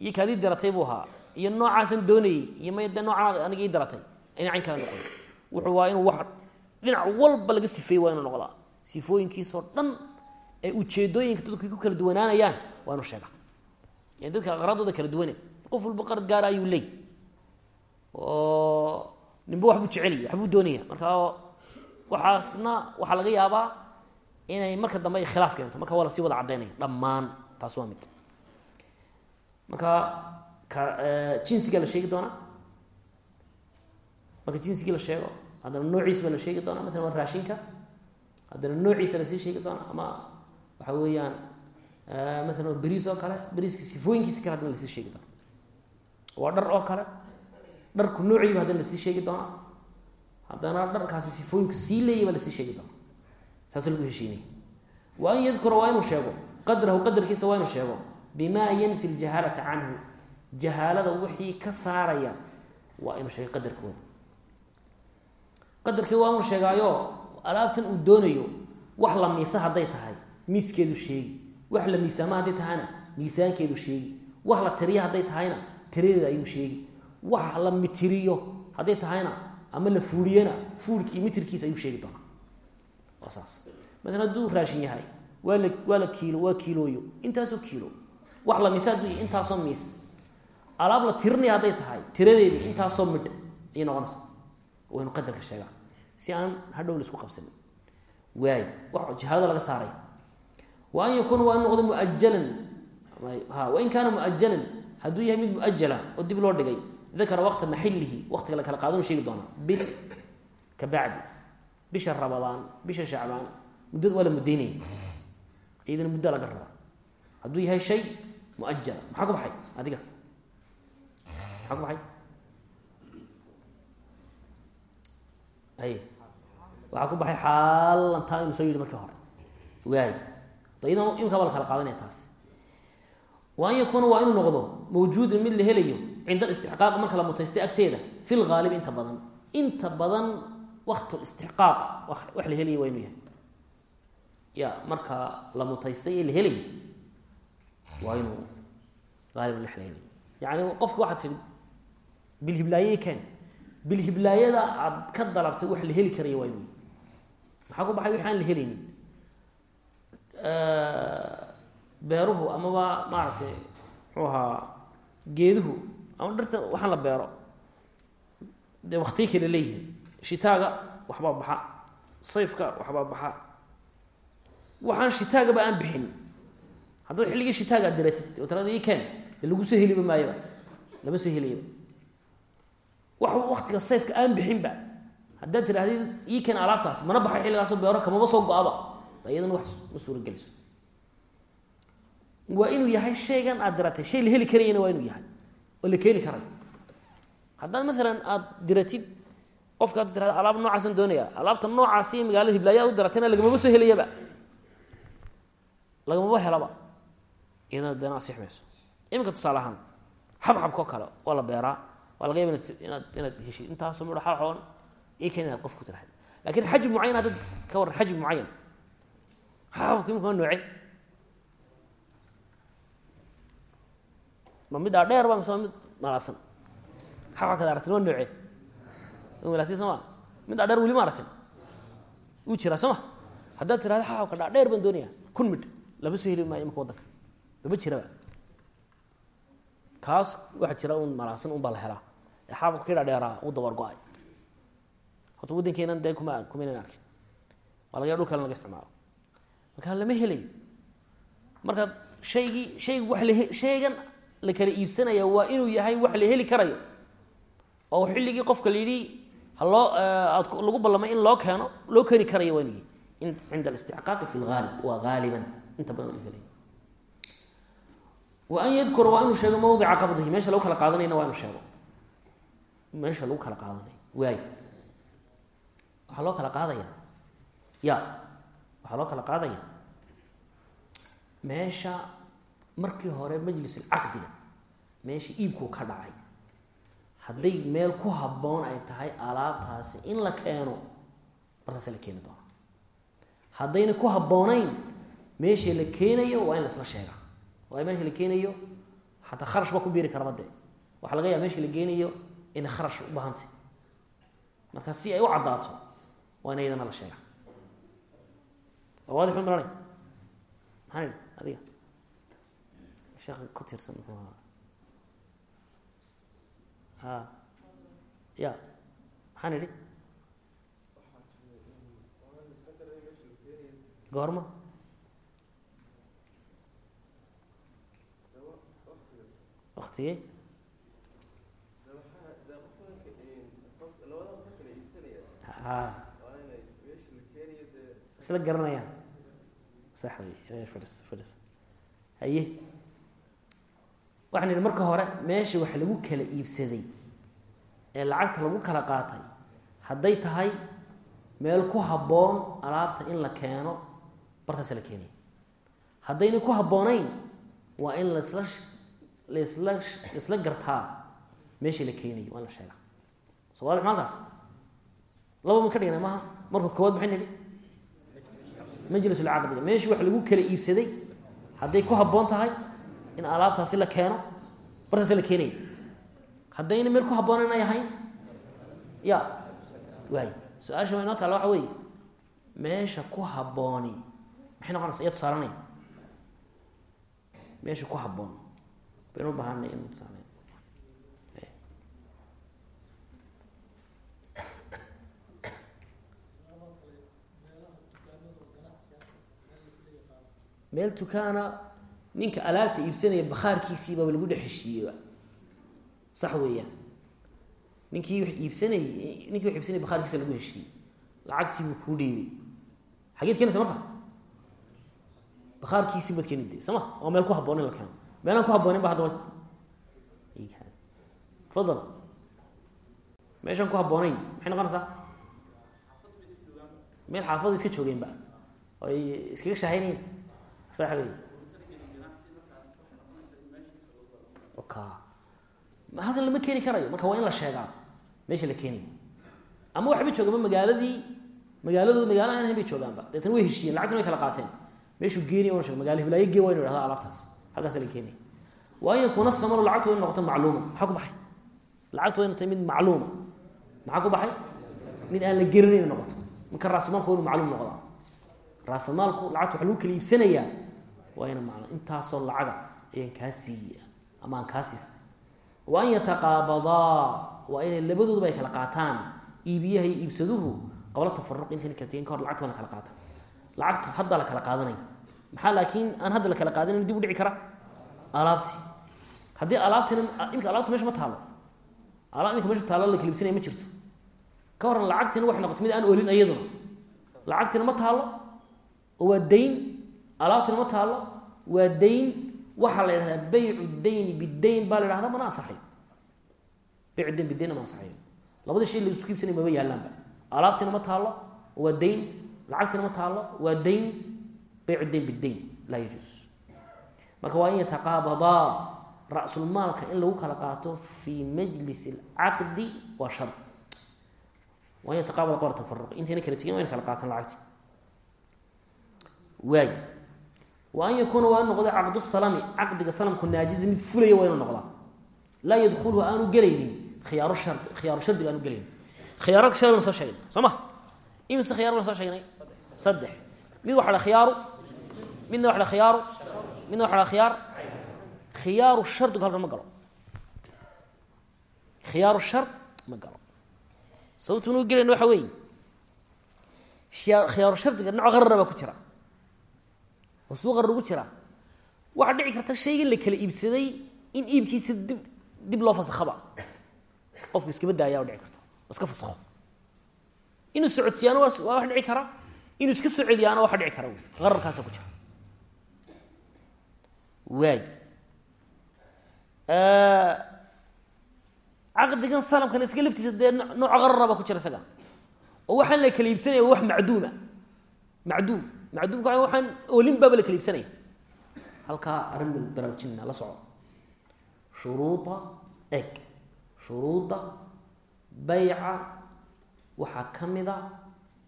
iyo kaadii daratay buu ahaa iyo noocaasan doonayey iyo may de noocaa aniga ii daratay ayna cayn kala noqon wuxuu waa inuu wax dhinac walba laga sifeeyey waa inuu noqdaa. Sifooyinkiisoo dhan ee ujeedooyinka dadku ku kala duwanaanayaan waa inuu sheega yani dadka aqraadooda kala duwane qof walba qarad gaara ayuu leey oo ninba waxbuu jeceliy waxbuu doonaya marka waxaasna waxaa laga yaabaa inay marka dambe ay khilaaf keento. Marka waa la sii wada caddaynaya dhammaan taas waa mid. Marka ka jinsigaa la sheegi doonaa. Marka jinsigii la sheego haddana noociisa baa la sheegi doonaa. Maalan waa raashinka. Haddana noociisa la sii sheegi doona ama waxa weeyaan maalan waa beriis oo kale. Beriiska sifooyinkiisa kale hadana la sii sheegi doona waa dhar oo kale dharku noociiba haddana la sii sheegi doonaa. Haddana dharkaasi sifooyinku sii leeyay baa la sii sheegi doona saas lagu heshiinaya wa an yadkura waa inuu sheego. Qadrahu qadarkiisa waa inuu sheego. Bimaa yanfi ljahaalata canhu. Jahaalada wixii ka saaraya waa inuu sheego qadarkooda. Qadarkii waa inuu sheegaayo alaabtan uu doonayo wax la miisa hadday tahay miiskeedu sheegi. Wax la miisaama hadday tahayna miisaankeedu sheegi. Wax la tiriya hadday tahayna tiradeeda ayuu sheegi wax la mitiriyo. Hadday tahayna ama la fuuriyana fuurkii mitirkiisa ayuu sheegi doonaa. Waa saas. Maalan raashin yahay waa la waa la kiilo waa intaasoo kiilo. Wax la miisa hadduu intaasoo miis. Alaab la tirinaya hadday tahay tiradeedii intaasoo midh ayay noqonaysa waynu qadarka sheegaa. Si aan hadhow la isku qabsanin. Waay wax jahaalada laga saaray. Wa an yakuuna waa in noqdo muajalan. Ha wain kaana muajalan. Hadduu yahay mid muajala oo dib loo dhigay dakara waqta maxilihi waqtiga la kala qaadanu sheegi doonaa bil ka bacdi bisha rabadaan bisha shacbaan muddada waa la muddaynaya iyadana muddaa laga rabaa hadduu yahay shay muajala maxaa ku baxay adiga maxaa ku baxay ay waxaa ku baxay xaalantaa inu soo yidhi markii hore waay iyadna imkaa baa la kala qaadanaya taas wa mid la cinda alistixqaaq marka la mutaystay agteeda fi lgaalib inta badan inta badan waqt listixqaaq wax la helaya waa inuu yahay ya marka la mutaystay ee la helaya waa inuu aalib wax la helay yani qofki waxaad tii bilhiblaaye ken bilhiblaayada aad ka dalabtay wax la heli karaya waa inu maxaa ku baxay aan la helaynin beeruhu amaba maaragtay muxuu ahaa geeduhu ama dhirta waxaan la beero. Dee waktiyo kale leeyihiin shitaaga waxbaa baxa. Sayfka waxbaa baxa. Waxaan shitaagaba aan bixin. Haddaad xilligii shitaaga ad oo talada ii ken dee lagu soo heliba maayoba lama soo helayaba wax waktiga sayfka aan bixinba haddaad tirahdid ii ken alaabtaas mana baxay xilligaasoo beero kamaba soo go-aba. Iyadana wax ma suurageliso. Waa inuu yahay shaygan aad diratay. Shay la heli karayana waa inuu yahay oo la keeni karayo haddaad maalan aada diratid qofka ad tirahda alaab noocaasan doonaya alaabta noocaasi magaalada hiblaayo ad u diratayna lagamaba soo helayaba lagamaba helaba iyadana dana asix iminka tusaale ahaan xabxabka oo kale waa la beeraa. Waa laga yaba inaad inaad heshid. Intaasoo midho xabxaban ii keen inaad qof ku tirahdid laakiin xajib mucayan haddaad ka warran xajib mucayan xabxabka imika waa nooce ma mid dhaadheer ba mise mid malaasan xabxabkaad aragtin waa nooce malaasin soo ma mid dhaadheer weli ma aragtin wuu jiraa soo ma haddaad tirahda xabxabka dhaadheer baan doonaya kun midh lama soo heli maayo imika waddanka lama jiraba kaas waxaa jira un malaasan un baa la helaa ee xabxabka kii dhaadheeraa uu dabar go'ay horta waddankeenan dee kuma kumaynan arkin waa laga isticmaalo markaa lama helayo marka shaygii shaygu wa la shaygan la kala iibsanaya waa inuu yahay wax la heli karayo. Oo xilligii qofka la yidhi haloo aad lagu ballamay in loo keeno loo keeni karayo waa inuu cinda alisticqaaqi fi lgaalib waa haaliban inta badan la helay. Wa yadkura waa inuu sheego mawdica qabdihi. Meesha lagu kala qaadanayna waa inuu sheego. Meesha lagu kala qaadanayo waay. Waxaa loo kala qaadaya? Ya. Waxaa loo kala qaadaya? Meesha markii hore majlis caqdiga meesha iibku ka dhacay. Hadday meel ku habboon ay tahay alaabtaasi in la keeno bartaase la keeni doona haddayna ku habboonayn meesha la keenayo waa in la isla sheega. Waayo meesha la keenayo xataa kharash baa ku biiri karaba dee. Waxaa laga yaaba meesha la geenayo inay kharash u baahantay marka si ay u caddaato waa in iyadana la sheega. Waadix ma maranay idhi adiga sheekh ku tirsan muxuu ahaa ha ya maxaan idhi goorma waktigee ha isla garanayaan sax wey fadhis fadhis haye waxaan idhi marka hore meesha wax lagu kala iibsaday ee lacagta lagu kala qaatay hadday tahay meel ku habboon alaabta in la keeno bartaas la keenaya haddayna ku habboonayn waa in lasla lasla isla gartaa meesha la keenayo waa in la sheegaa. So waadix maalkaas laba ma ka dhigna maaha marka koowaad maxay nidhi? Majlisulcaqdiga meeshii wax lagu kala iibsaday hadday ku habboon tahay in alaabtaasi la keeno bartaas la keenaya haddayna meel ku habboonan ay ahayn? Ya. Waay su'aasha inoo taalla waxa weeye. Meesha ku habbooni. Maxay noqonaysa iya tusaalanaya meesha ku habboon. Baynu u baahanay inu tusaalayn meel tukaana ninka alaabta iibsanaya bakhaarkiisii baaba lagu dhex heshiiyeyba sax weeyaan. Ninkii wax iibsanayey ninkii wax iibsanaya bakhaarkiisa lagu heshiiyey. Lacagtii buu kuu dhiibay. Xageed keenaysa marka bakhaarkiisii baad keeni de sooma oo meel ku habboon in la keeno. Meelaan ku habboonin ba haddaba fadal. Meeshaan ku habboonayn. Maxay noqonaysaa? Meel xaafada iska joogeenba oo ay iskaga shahaynayn. Sax wey ka halkan lama keeni karayo. Marka waa in la sheegaa. Meesha la keenayo ama waxba joogaba magaaladii magaaladooda magaala aan ahayn bay joogaanba. Deetana way heshiiyeen. Lacagtana way kala qaateen. Meeshuu geeniy wana sheg magala hiblaayo gee waa inu alaabtaas. Halkaasa la keenaya wa an yakuuna samaru lacagtu wa noqoto macluuma. Maxaa ku baxay? Lacagtu waa tahay mid macluuma. Maxaa ku baxay? Mid aan la geranayn noqoto. Marka raasamaalku waa inu macluum noqdaa raasamaalku lacagta waxa lagu kala iibsanayaa. Waa ina macluum. Intaasoo lacaga ayaan kaa siiya ama aan wa an yataqaabadaa waa inay labadooduba ay kala qaataan. Iibiyaha iyo iibsaduhu qabla tafaruq intayna kala tegin ka hor lacagta waa la kala qaata lacagta haddaa la kala qaadanaya maxaa laakiin aan hadda la kala qaadanan dib u dhici kara? Alaabtii haddii alaabtina imika alabta meesha ma taalo alaab imika meesha taalo la kala iibsanaya ma jirto. Ka horan lacagtina waxay noqotay mid aan oolin iyaduna. Lacagtina ma taalo waa dayn alaabtina ma taalo waa dayn waxaa la yidhahdaa baycu dayni bidayn baa la yhahdaa mana asaxay baycu dayn bidaynna ma asaxayo labadii shay la isku iibsanay maba yaalaanba alaabtina ma taalo waa dayn. Lacagtina ma taalo waa dayn. Baycu dayn bidayn laa yajuus marka waa in yataqaabadaa ra-sulmaalka in lagu kala qaato fii majlis alcaqdi waa shar. Waa in yataqaabada qabla tafaruq intayna kala tegin waa in kala qaataan lacagti. Waay wa an yakuuna waa inu noqdo caqdu salami caqdiga salamku naajiza mid fulaya waa inu noqdaa laa yadkulhu aanu gelaynin khiyaaru shar khiyaaru shardiga aanu gelaynin khiyaaradka shalay baan soo sheegnay soo ma imise khiyaar baan soo sheegnay saddex mid waxa dha khiyaaru midna waxa dha khiyaaru midna waxa dha khiyaar khiyaaru shardigu halkan ma galo khiyaaru shard ma galo sababtu inuu oo suu qarar ugu jira. Waxaa dhici karta shaygan la kala iibsaday in iibkiisa dib dib loo fasakhaba. Qofku iskaba daaya dhici karta. Iska fasakho. Inuu waa wax dhici kara. Inuu iska soo celiyaano waxa dhici kara. Qararkaasa ku jira. Waay. Caqdigan salamkana iska laftiisa dee nooca qarara baa ku jira isaga. Oo waxaan la kala iibsanaya wax macduuma. Macduum macduumka waxaan olin baaba la kala iibsanaya halkaa arrin baraarujinna la soco shuruuda eg shuruudda bayca waxaa ka mida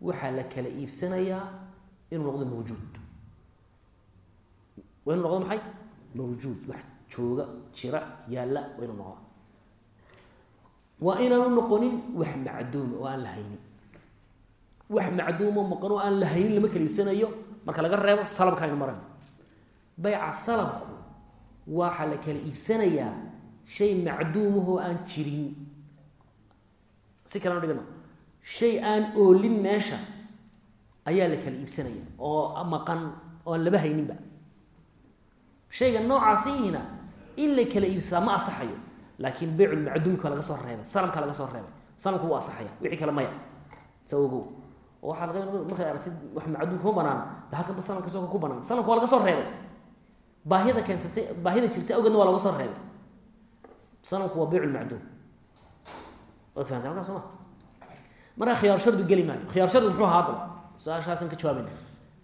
waxaa la kala iibsanayaa inuu noqdo mawjuud. Waa inuu noqdo maxay? Mawjuud. Wax jooga jira yaalla waa inuu noqda waa inaanu noqonin wax macduuma oo aan la haynin wax macduumo maqan oo aan la haynin lama kala iibsanayo marka laga reebo salamka aynu marayno bayca salamku waxaa la kala iibsanayaa shay macduumahoo aan jirin. Si kalena dhigano shay aan oolin meesha ayaa la kala iibsanaya oo maqan oo aan laba hayninba. Shayga noocaasihina in la kala iibsadaa ma asaxayo laakiin beyculmacduumka laga soo reebay salamka laga soo reebay salamku wuu asaxaya wixii kale maya. Sa ogow oo waxaa laga markaad aragtid wax soo ku banaan. Salamka waa laga soo reebay. Baahida keensatay baahida jirtay waa laga soo reebay. Salamku waa beyculmacduum waad fahamtay halkaa soo ma markaa khiyaaru shardu geli maayo. Khiyaaru shardi muxuu ahaa haddaba su'aashaasan ka jawaabayna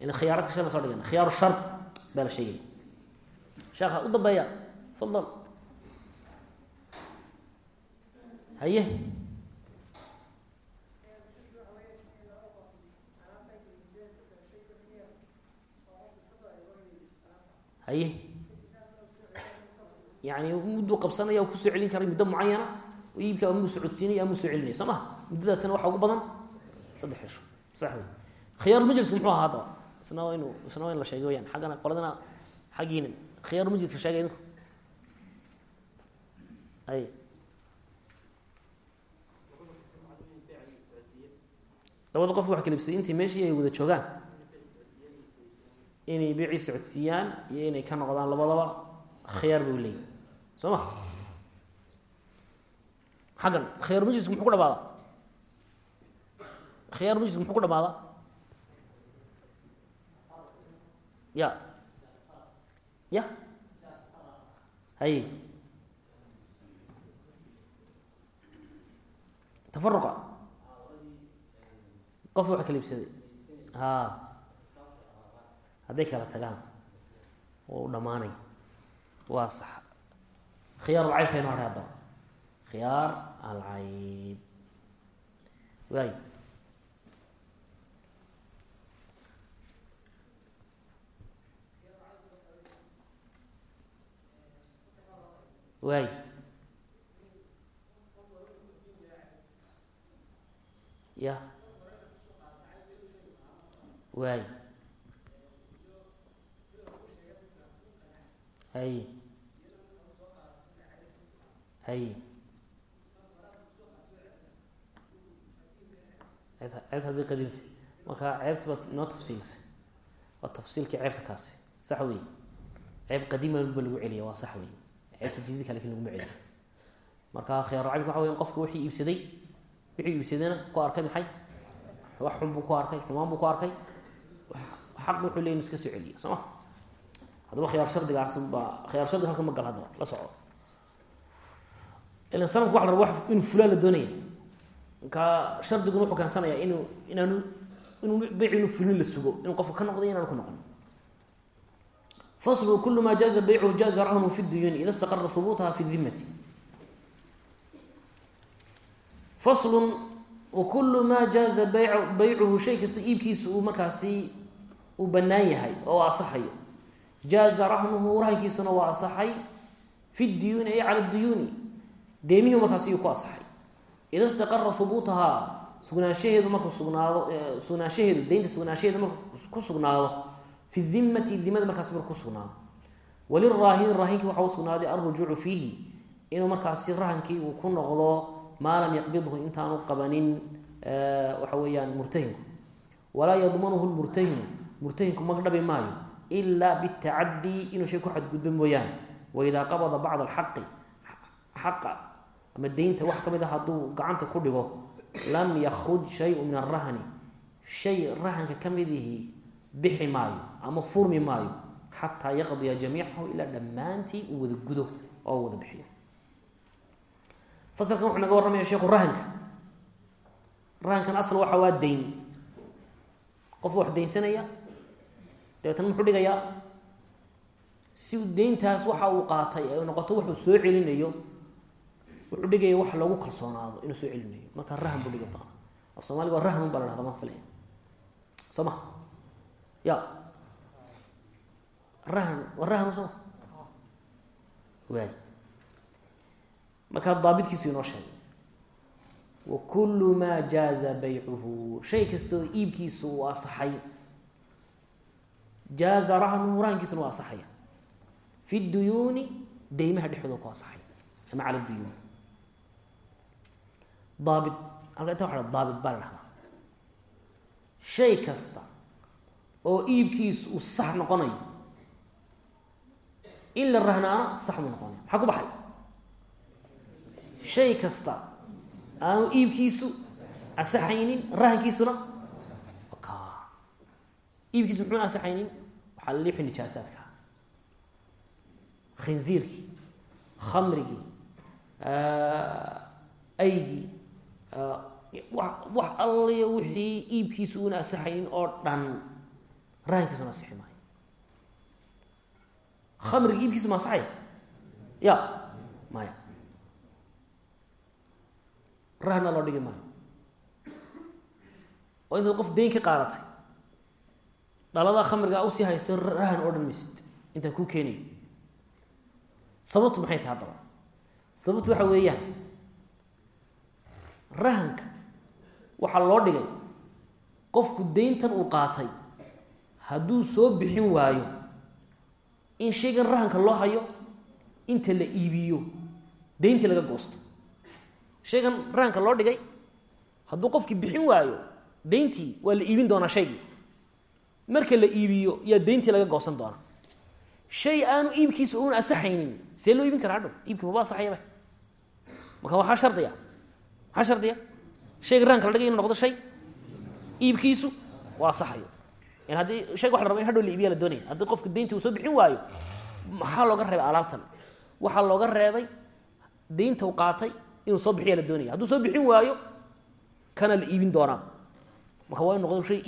in khiyaaradka shan soo dhigana khiyaaru shard baa la sheegaya sheekha u dambeeya. Fadal haye haye. Yani mudduu qabsanaya ku soo celin karay muddo mucayana iibka amuu socodsiinaya amuu soo celinaya. Soo maha muddadaasina waxaa ugu badan saddex cisho sax wey khiyaaru majliska muxuu ahaa haddaba isna waa la sheegay wayaan. Xaggana qoladana xaggiina khiyaaru majliska sheegay idinku ay labada qof wax kala ibsaday intii meeshii ay wada joogaan inay beecii socodsiiyaan iyo inay ka noqdaan labadaba khiyaar buu leeyahy soo ma xaggan khiyaaru majlisku muxuu ku dhamaada khiyaaru majlisku muxuu ku dhamaada ya. Ya. Haye. Tafaruqa qof wax kala ibsaday ha hadday kala tagaan u dhamaanay waa sax. Khiyaar alcaybka ino hadhay haddaba. Khiyaar alcayb. Waay. Waay. Ya. Waay hay hay ceebta haddii qadiimta marka ceebta baad inoo tafsiilisay waa tafsiilkii ceebta kaasi. Sax wey ceeb qadiima ba lagu celiya waa sax wey ceebta jadiidka laakiin laguma celiyo. Marka khiyaar racibka waxa weya qofka wixii iibsaday wixii iibsadayna ku arkay maxay? Wax xun buu ku arkay xumaan buu ku arkay. Xaq wuxuu leey inu iska soo celiyo soo haddaba khiyaar shardigaas baa khiyaar shardiga halka ma gal haddaba la soco ilan sanamka waxa la raba fulaan la doonaya. Marka shardiguna wuxuu keensanayaa inuu inaanu inuu beyci inuu fulin la sugo inuu qofka ka noqday inaanu ku noqon. Faslu kulu ma jaaza beycuhu jaaza rahnu fi duyuuni ida istaqara hubuutaha fi dimati faslun wakulu maa jaaza beycuhu shay kasta iibkiisa markaasi uu bannaan yahay oo asaxayo jaaza rahnuhu rahankiisuna waa asaxay fi duyuuni ay cala duyuuni deemihii markaasi iyuu ku asaxay ida istaqara hubuutahaa sugnaanshaheedu markuu sugnaado sugnaanshaheedu deynta sugnaanshaheedu markuu ku sugnaado fi dimati dimada markaasi markuu ku sugnaado. Waliraahini raahinkii waxaa u sugnaaday alrujuucu fiihi inuu markaasi rahankii uu ku noqdo maa lam yaqbidhu intaanu qabanin waxa weeyaan murtahinku ilaa bitacadii inuu shay ku xadgudbo mooyaane. Waidaa qabada bacda alxaqi xaqa ama deynta wax ka mid a hadduu gacanta ku dhigo lam yakruj shayu min arahni shay rahanka ka midihi bixi maayo ama furmi maayo xataa yaqdiya jamiicahu ilaa dhammaantii uu wada gudo oo wada bixiyo. Fasalkan wuxuu naga warramaya sheekhu rahanka. Rahankan asal waxa waa dayn qof wax daynsanaya dabeetana muxuu dhigayaa si deyntaas waxa uu qaatay ay noqoto wuxuu soo celinayo wuxuu dhigaya wax lagu kalsoonaado inuu soo celinayo. Marka rahan buu dhigi doona af soomaaliga waa rahanun baa la hahda maan filaya soo ma? Ya rahan waa rahan soo ma? Waay. Markaa daabidkiisu inoo sheegay. Wa kullu maa jaaza baycuhu. Shay kastoo iibkiisu uu asaxay jaaza rahnuhu rahankiisuna waa asaxaya fi duyuuni deymaha dhexdooda ku asaxay ama cala duyuun daabit halka inta waxa daabit baa la dhahdaa. Shay kasta oo iibkiisu uu sax noqonayo in la rahnaana sax buu noqonaya maxaa ku baxay? Shay kasta aanu iibkiisu asaxaynin rahankiisuna iibkiisu muxuuna asaxaynin waxaa la liixi nijaasaadka khinziirkii khamrigii aygii wa wax alliya wixii iibkiisu uuna asaxaynin oo dhan rahankiisuna asixi maayo. Khamrigi iibkiisu ma asaxaya ya maya rahna loo dhigi maayo. Oo intaad qof dayn ka qaadatay dhaladaa khamrigaa u sii hayso rahan oo dhan maysid intaan kuu keenayo sababtu maxay tahay haddaba? Sababtu waxa weeyaan. Rahanka waxaa loo dhigay. Qofku dayntan uu qaatay. Hadduu soo bixin waayo in shaygan rahanka loo hayo inta la iibiyo dayntii laga goosto. Shaygan rahanka loo dhigay hadduu qofkii bixin waayo dayntii waa la iibin doonaa shaygii marka la iibiyo yaa dayntii laga goosan doonaa shay aanu iibkiisa uuna asaxaynin see loo iibin karaa hadhow? Iibkii maba asaxayaba marka waxaa shardiya. Maxaa shardiya. Shayga rahanka la dhigay inu noqdo shay. Iibkiisu waa asaxayo. Yan haddii shayga waxa la raba in hadhow la iibiya la doonaya. Haddii qofka dayntii uu soo bixin waayo maxaa looga reebay alaabtan? Waxaa looga reebay daynta uu qaatay inuu soo bixiya la doonaya. Hadduu soo bixin waayo kana la iibin doonaa marka waa inu noqdo shay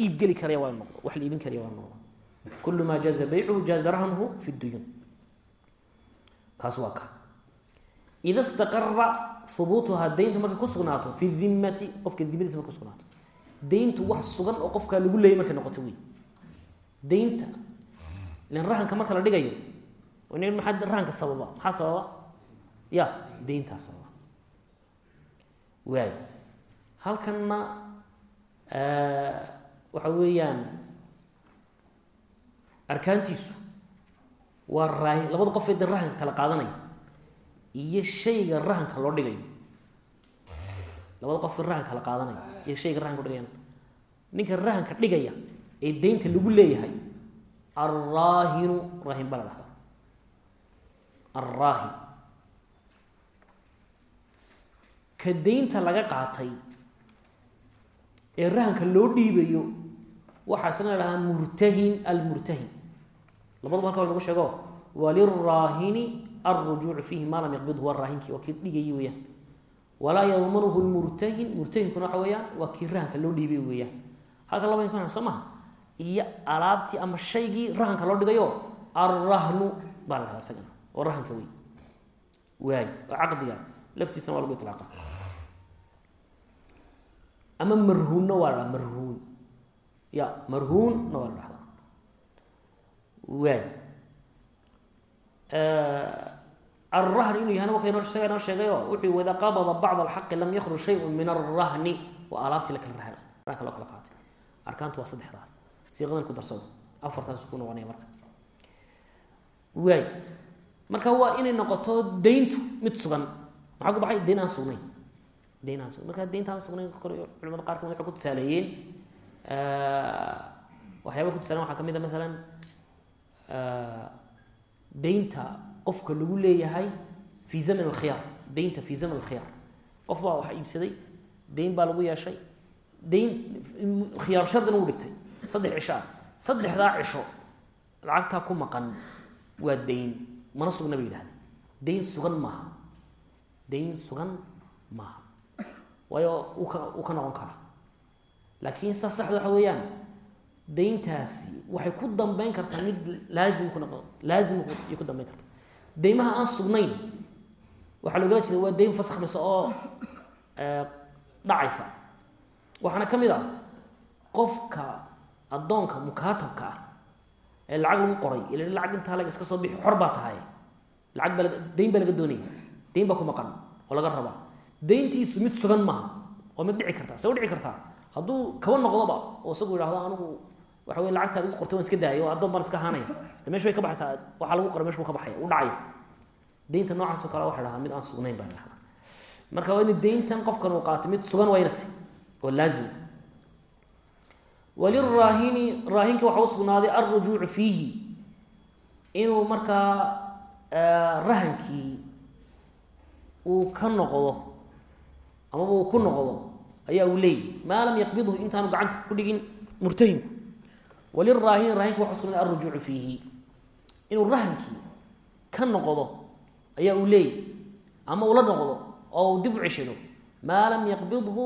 waxa weeyaan arkaantiisu waa raahin labada qof ee rahanka kala qaadanaya iyo shayga rahanka loo dhigayo labada qof rahanka kala qaadanaya iyo shayga rahanka loo dhigaya ninka rahanka dhigaya ee deynta lagu leeyahay alraahinu raahin baa la dhahdaa. Alraahin ka deynta laga qaatay ee rahanka loo dhiibayo waxaa isna dhahaa murtahin almurtahin. Labadaba halka wa sheego waliraahini alrujuucu fiihi maa lam yaqbidhu waa raahinkii waa kii dhigayay weeyaan. Walaa yadmanuhu lmurtahin murtahinkuna waxa waa rahanka loo dhiibay weeyaan. Halka laba inkan soo iyo alaabtii ama shaygii rahanka loo dhigayo alrahnu baa la dhahdaa isagana oo rahanka wey waay oo waa ama marhuunna waa la marhuun. Ya marhuunna waa la dhahdaa waay alrahn inuu yahana waka isaga inoo sheegayo wuxuu wada qabada bacd alxaqi lam yakruj shayun min alrahni waa alaabtii lakala rahan rahanka loo kala qaatay arkaantu waa saddexdaas siiqadan ku darsado. Afartaas ku noqonaya marka. Waay marka waa inay noqoto dayntu mid sugan. Maxaa ku baxay? Dayn aan sugnayn dayn aan sugnayn marka qaar ka mid waxay ku tusaaleeyeen waxyaaba ku tusaalen waxaa ka mid a daynta qofka lagu leeyahay fi zaman alkhiyaar daynta fi zaman alkhiyaar qof baa wax iibsaday dayn baa lagu yeeshay dayn khiyaar shardina u dhigtay saddex cisho ah saddexdaa cisho lacagtaa ku maqan waa dayn mana sugna bay yidhahdeen dayn sugan maaha dayn sugan maaha waayo uu ka noqon karaa laakiin saa saxda waxa weeyaan dayntaasi waxay ku dambeyn kartaa mid laazim ku noqo laazim ku dambeyn kartaa daymaha aan sugnayn waxaa loogala jeeda waa dayn fasakhmaysa oo dhacaysa. Waxaana ka mid a qofka addoonka mukaatabka ah ee lacag lagu qoray ila lacag intaa lag iska soo bixi xor baa tahay. Lacag baa dayn baa laga doonaya dayn baa ku maqan oo laga rabaa dayntiisu mid sugan maaha oo mid dhici kartaa se u dhici kartaa hadduu kaba noqdoba oo isagu yidhahdo anigu waxa wey lacagta adigu qortay waan iska daayay oo addoon baan iska ahaanaya de meesha way ka baxaysaa? Waxaa lagu qoray mesh buu ka baxaya u dhacaya daynta noocaasoo kale waxa dhahaa mid aan sugnayn baa dhahdaa marka waa in dayntan qofkan uu qaatay mid sugan waa inatay oo laazim. Waliraahini raahinka waxaa u sugnaaday alrujuucu fiihi. Inuu markaa rahankii uu ka noqdo amaba uu ku noqdo ayaa uu leeyay maa lam intaanu gacanta ku dhigin murtahinku waliraahini raahinka waxa usugnaday alrujuucu fiihi. Inuu rahankii ka noqdo ayaa uu leeyay ama ula noqdo oo uu dib u ceshado maa lam yaqbidhu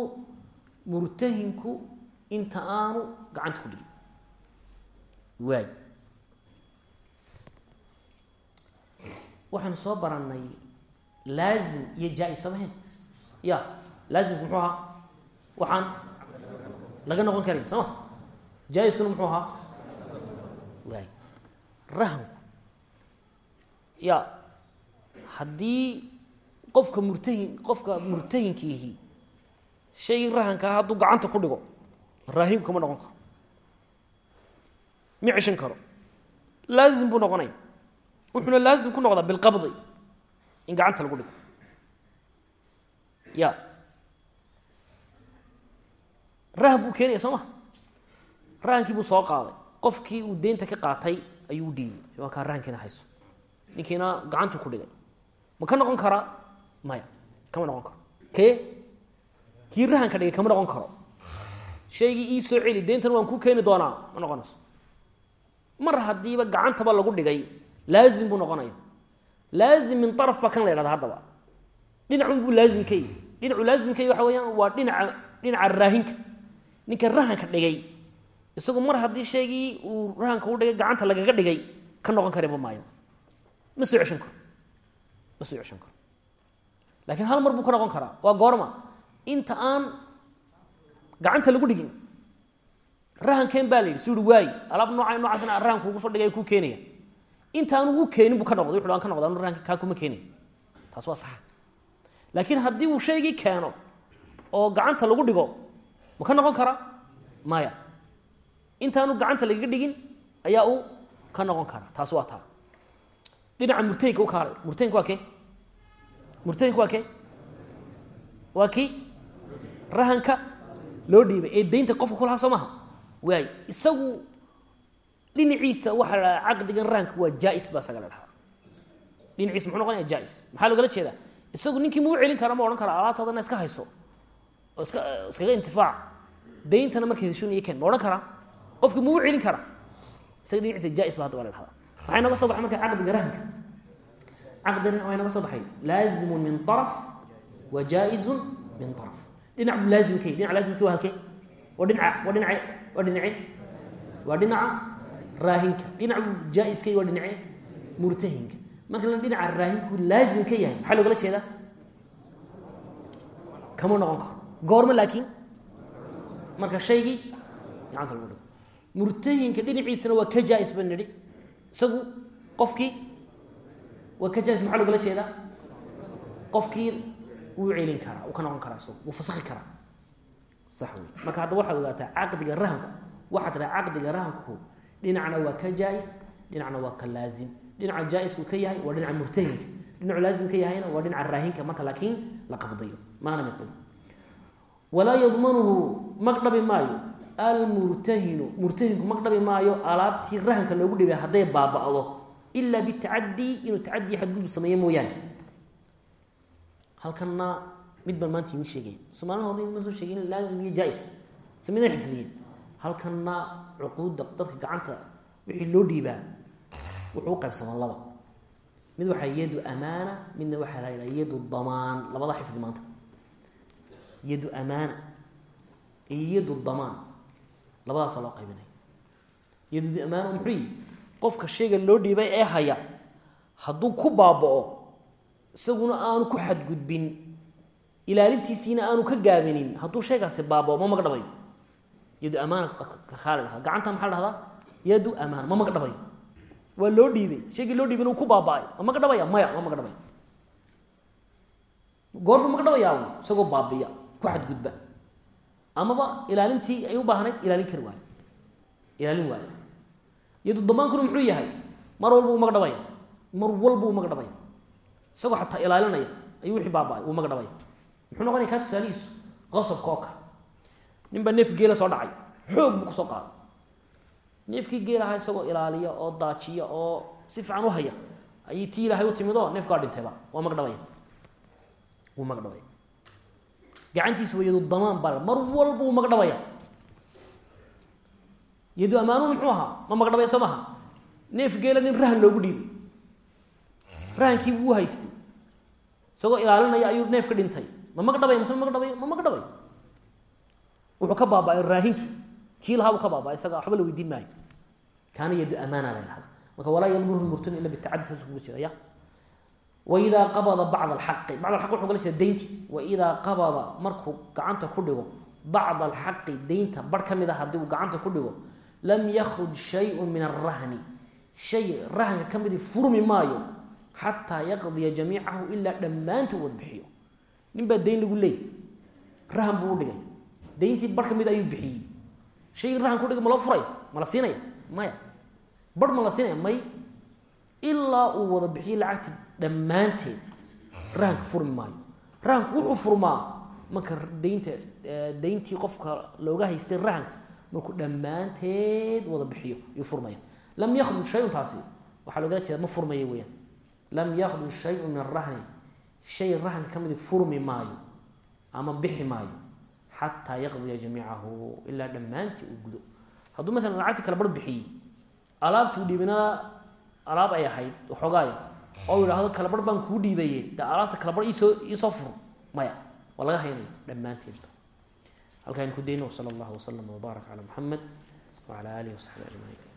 murtahinku inta aanu gacanta ku dhigin. Waay. Waxaanu soo barannay laazim iyo jaa-is samahayn laazimku muxuu ahaa waxaan laga noqon karay soo ma jaa-iskuna muxuu ahaa waay rahanku ya haddii qofka murtahin qofka murtahinkiihi shaygii rahankaa hadduu gacanta ku dhigo raahinku kama noqon karo ma ceshan karo laazim buu noqonaya wuxuuna laazim ku noqdaa bilqabdi in gacanta lagu dhigo ya rahan buu keenaya soo ma? Rahankii buu soo qaaday. Qofkii uu deynta ka qaatay ayuu u dhiibay waa kaa hayso. Ninkiina gacantu ku dhigay. Ma ka noqon karaa maya kama noqon karo. Kee? Kii rahanka dhigay kama noqon karo. Shaygii ii soo celi deyntan waan ku keeni doonaa. Ma noqonayso. Mar haddiiba gacantaba lagu dhigay. Laazim buu noqonaya laazim min araf kan la ydhahda haddaba. Dhinacun buu laazim ka yihi dhinacu laazim ka yihi waxa weyaan waa dhinaca dhinaca raahinka ninka rahanka dhigay. Isagu mar haddii shaygii uu rahanka u dhigay gacanta lagaga dhigay ka noqon kareba maayo. Ma soo ceshan karo. Ma soo ceshan karo. Laakiin hal mar buu ka noqon karaa. Waa goorma. Inta aan gacanta lagu dhigin rahankeen baa la yidhi su uhi waayi alaab nooca noocaasna rahanka ugu soo dhigay kuu keenaya. Intaanu u keenin buu ka noqday. Wuxu aan ka noqda anu rahanka kaa kuma keenay taas waa saxa. Laakiin haddii uu shaygii keeno oo gacanta lagu dhigo ma ka noqon karaa? Maya intaanu gacanta lagaga dhigin ayaa uu ka noqon karaa. Taas waa taa. Dhinaca murtahinka u kaalay murtahinka waa kee? Murtahinka waa kee? Waa kii rahanka loo dhiibay ee daynta qofka ku lahaa maha waay isagu dhinaciisa waxaa la dhahaa caqdigan rahanka waa jaa-is baa isaga la dhahaa. Dhinaciisa muxuu noqonaya jaa-is. Maxaa loogala jeedaa? Isagu ninkii mau celin kara ma odhan kara alaabtaadana iska hayso iska iskaga intifaac. Dayntana markay heshoon iyo ken ma odhan karaa qofkii mau celin kara? Isaga dhinaciisa jaa-is ba hadda waa la dhahdaa maxay naga soo baxay marka caqdiga rahanka caqdiga rahanka waxay naga soo baxay. Laazimun min طaraf wa jaa-izun min طaraf dhinac buu laazimkay dhinac laazimkii waa halkee? Waa dhinaca waa dhinace waa dhinace waa dhinaca raahinka. Dhinac buu jaa-iskay waa dhinace murtahinka. Marka la dhinaca raahinku laazim ka yahay maxaa loogala jeedaa? Kama noqon karo goormo laakiin marka shaygii gacanta lagu dhigo. Murtahinka dhinaciisana waa ka jaa-is ba nidhi. Isagu qofkii waa ka jaa-is maxaa loogala jeedaa? Qofkii wuu celin karaa wuu ka noqon karaa isagu wuu fasakhi karaa. Sax wey marka hadda waxaad ogaataa caqdiga rahanku waxaa tiraa caqdiga rahanku dhinacna waa ka jaa-is dhinacna waa ka laazim. Dhinaca jaa-isku ka yahay waa dhinaca murtahinka dhinacu laazim ka yahayna waa dhinaca raahinka. Marka laakiin la qabdayo maana miqbado walaa yadmanuhu magdhabi maayo. Almurtahinu murtahinku magdhabi maayo alaabtii rahanka loogu dhibay hadday baaba'do. Ilaa bitacadii inuu tacadii xadgudub sameeye mooyaane. Halkanna mid baan maanta idin sheegay. Soomaalida hore ma soo sheegin laazim iyo jaa-is. So midaan xifdiyeen. Halkanna cuquudda dadka gacanta wixii loo dhiibaa wuxuu u qaybsamaa laba. Mid waxaa yadu amaana midna waxaa la yidhaha yadu damaan. Labada xifdi maanta yadu amaana iyo damaan. Labadaasa loo qaybinaya yadu amaana muxuu qofka shayga loo dhiibay ee haya hadduu ku baaba'o isaguna aanu ku xadgudbin ilaalintiisiina aanu ka gaabinin hadduu shaygaasi baaba'o ma magdhabayo yadu amaana kaali dhahaa gacanta maxaa la dhahdaa? Yadu amaana ma magdhabayo waa loo dhiibay. Shaygii loo dhiibay uu ku baaba-ay. Ma magdhabaya maya ma magdhabaya goorbu magdhabayaa isagoo baabiya ku xadgudba. Amaba ilaalintii ay u baahnayd ilaalin kari waayo. Ilaalin waayo. Iyadu damaankuna muxuu yahay? Mar walba uu magdhabaya. Mar walba uu magdhabaya. Isagoo xataa ilaalinaya ayuu wixii baaba-ay uu magdhabaya. Muxuu noqonaya kaa tusaalihiisu? Qasabka kale nin neef geela soo dhacay. Xoog buu ku soo qaaday. Neefkii geelaha isagoo ilaaliya oo daajiya oo si fiican u haya ayay tii ilaahay u timid oo dhintayba waa magdhabaya. Wuu magdhabaya gacantiisa waa yadu damaan baa mar walba wuu magdhabaya yadu ammaanu muxuu ahaa? Ma magdhabaya soo maha neef geela nin rahan loogu dhiibay rahankii wuu haystay. Isagoo ilaalinaya ayuu neef ka dhintay. Ma magdhabaya mise ma magdhabayo ma magdhabayo wuxuu ka baaba-ay raahinkii kii lahaa buu ka baaba isaga waxba la weydiin maayo. Kaana yadu amaana la marka walaa yadmurhu lmurtun ila bitacadi saas kula jeeda ya waidaa qabada bacd alxaqi bacd alxaq wuxuu kala jeeda deynti waidaa qabada markuu gacanta ku dhigo bacd alxaqi deynta bar ka mid a haddii uu gacanta ku dhigo lam yakhruj shayun min arahni shay rahanka ka midii furmi maayo xataa yaqdiya jamiicahu ilaa dhammaantu wad bixiyo nin baa deyn lagu leeyay rahan buu u dhigay deyntii bar ka mid ayuu bixiyey shaygii rahan ku dhigay ma loo lacagta dhammaanteed rahanka furmi maayo. Rahanku wuxuu furmaa marka deynta deyntii qofka looga haystay rahanka markuu dhammaanteed wada bixiyo ayuu furmaya. Lam yakhruj shayun taasi waxaa loogala jeeda ma furmaya weyaan lam yakhruj shayun min arahni shay rahanka ka midi furmi maayo ama bixi maayo xataa yaqdiya jamiicahu ilaa dhammaantii uu gudo. Hadduu maalan lacagtii kala bar alaabtii u dhiibinaa alaab ay ahayd waxoogaaya oo yidhaahdo kalabar baan kuu dhiibaye de alaabta kalabar iisoo iisoo fur maya. Waa laga haynaya dhammaanteedba halkaan ku dayno sala allahu wasalam wabaarak calaa muxamed wacala aalihi wasaxbi ajmaciin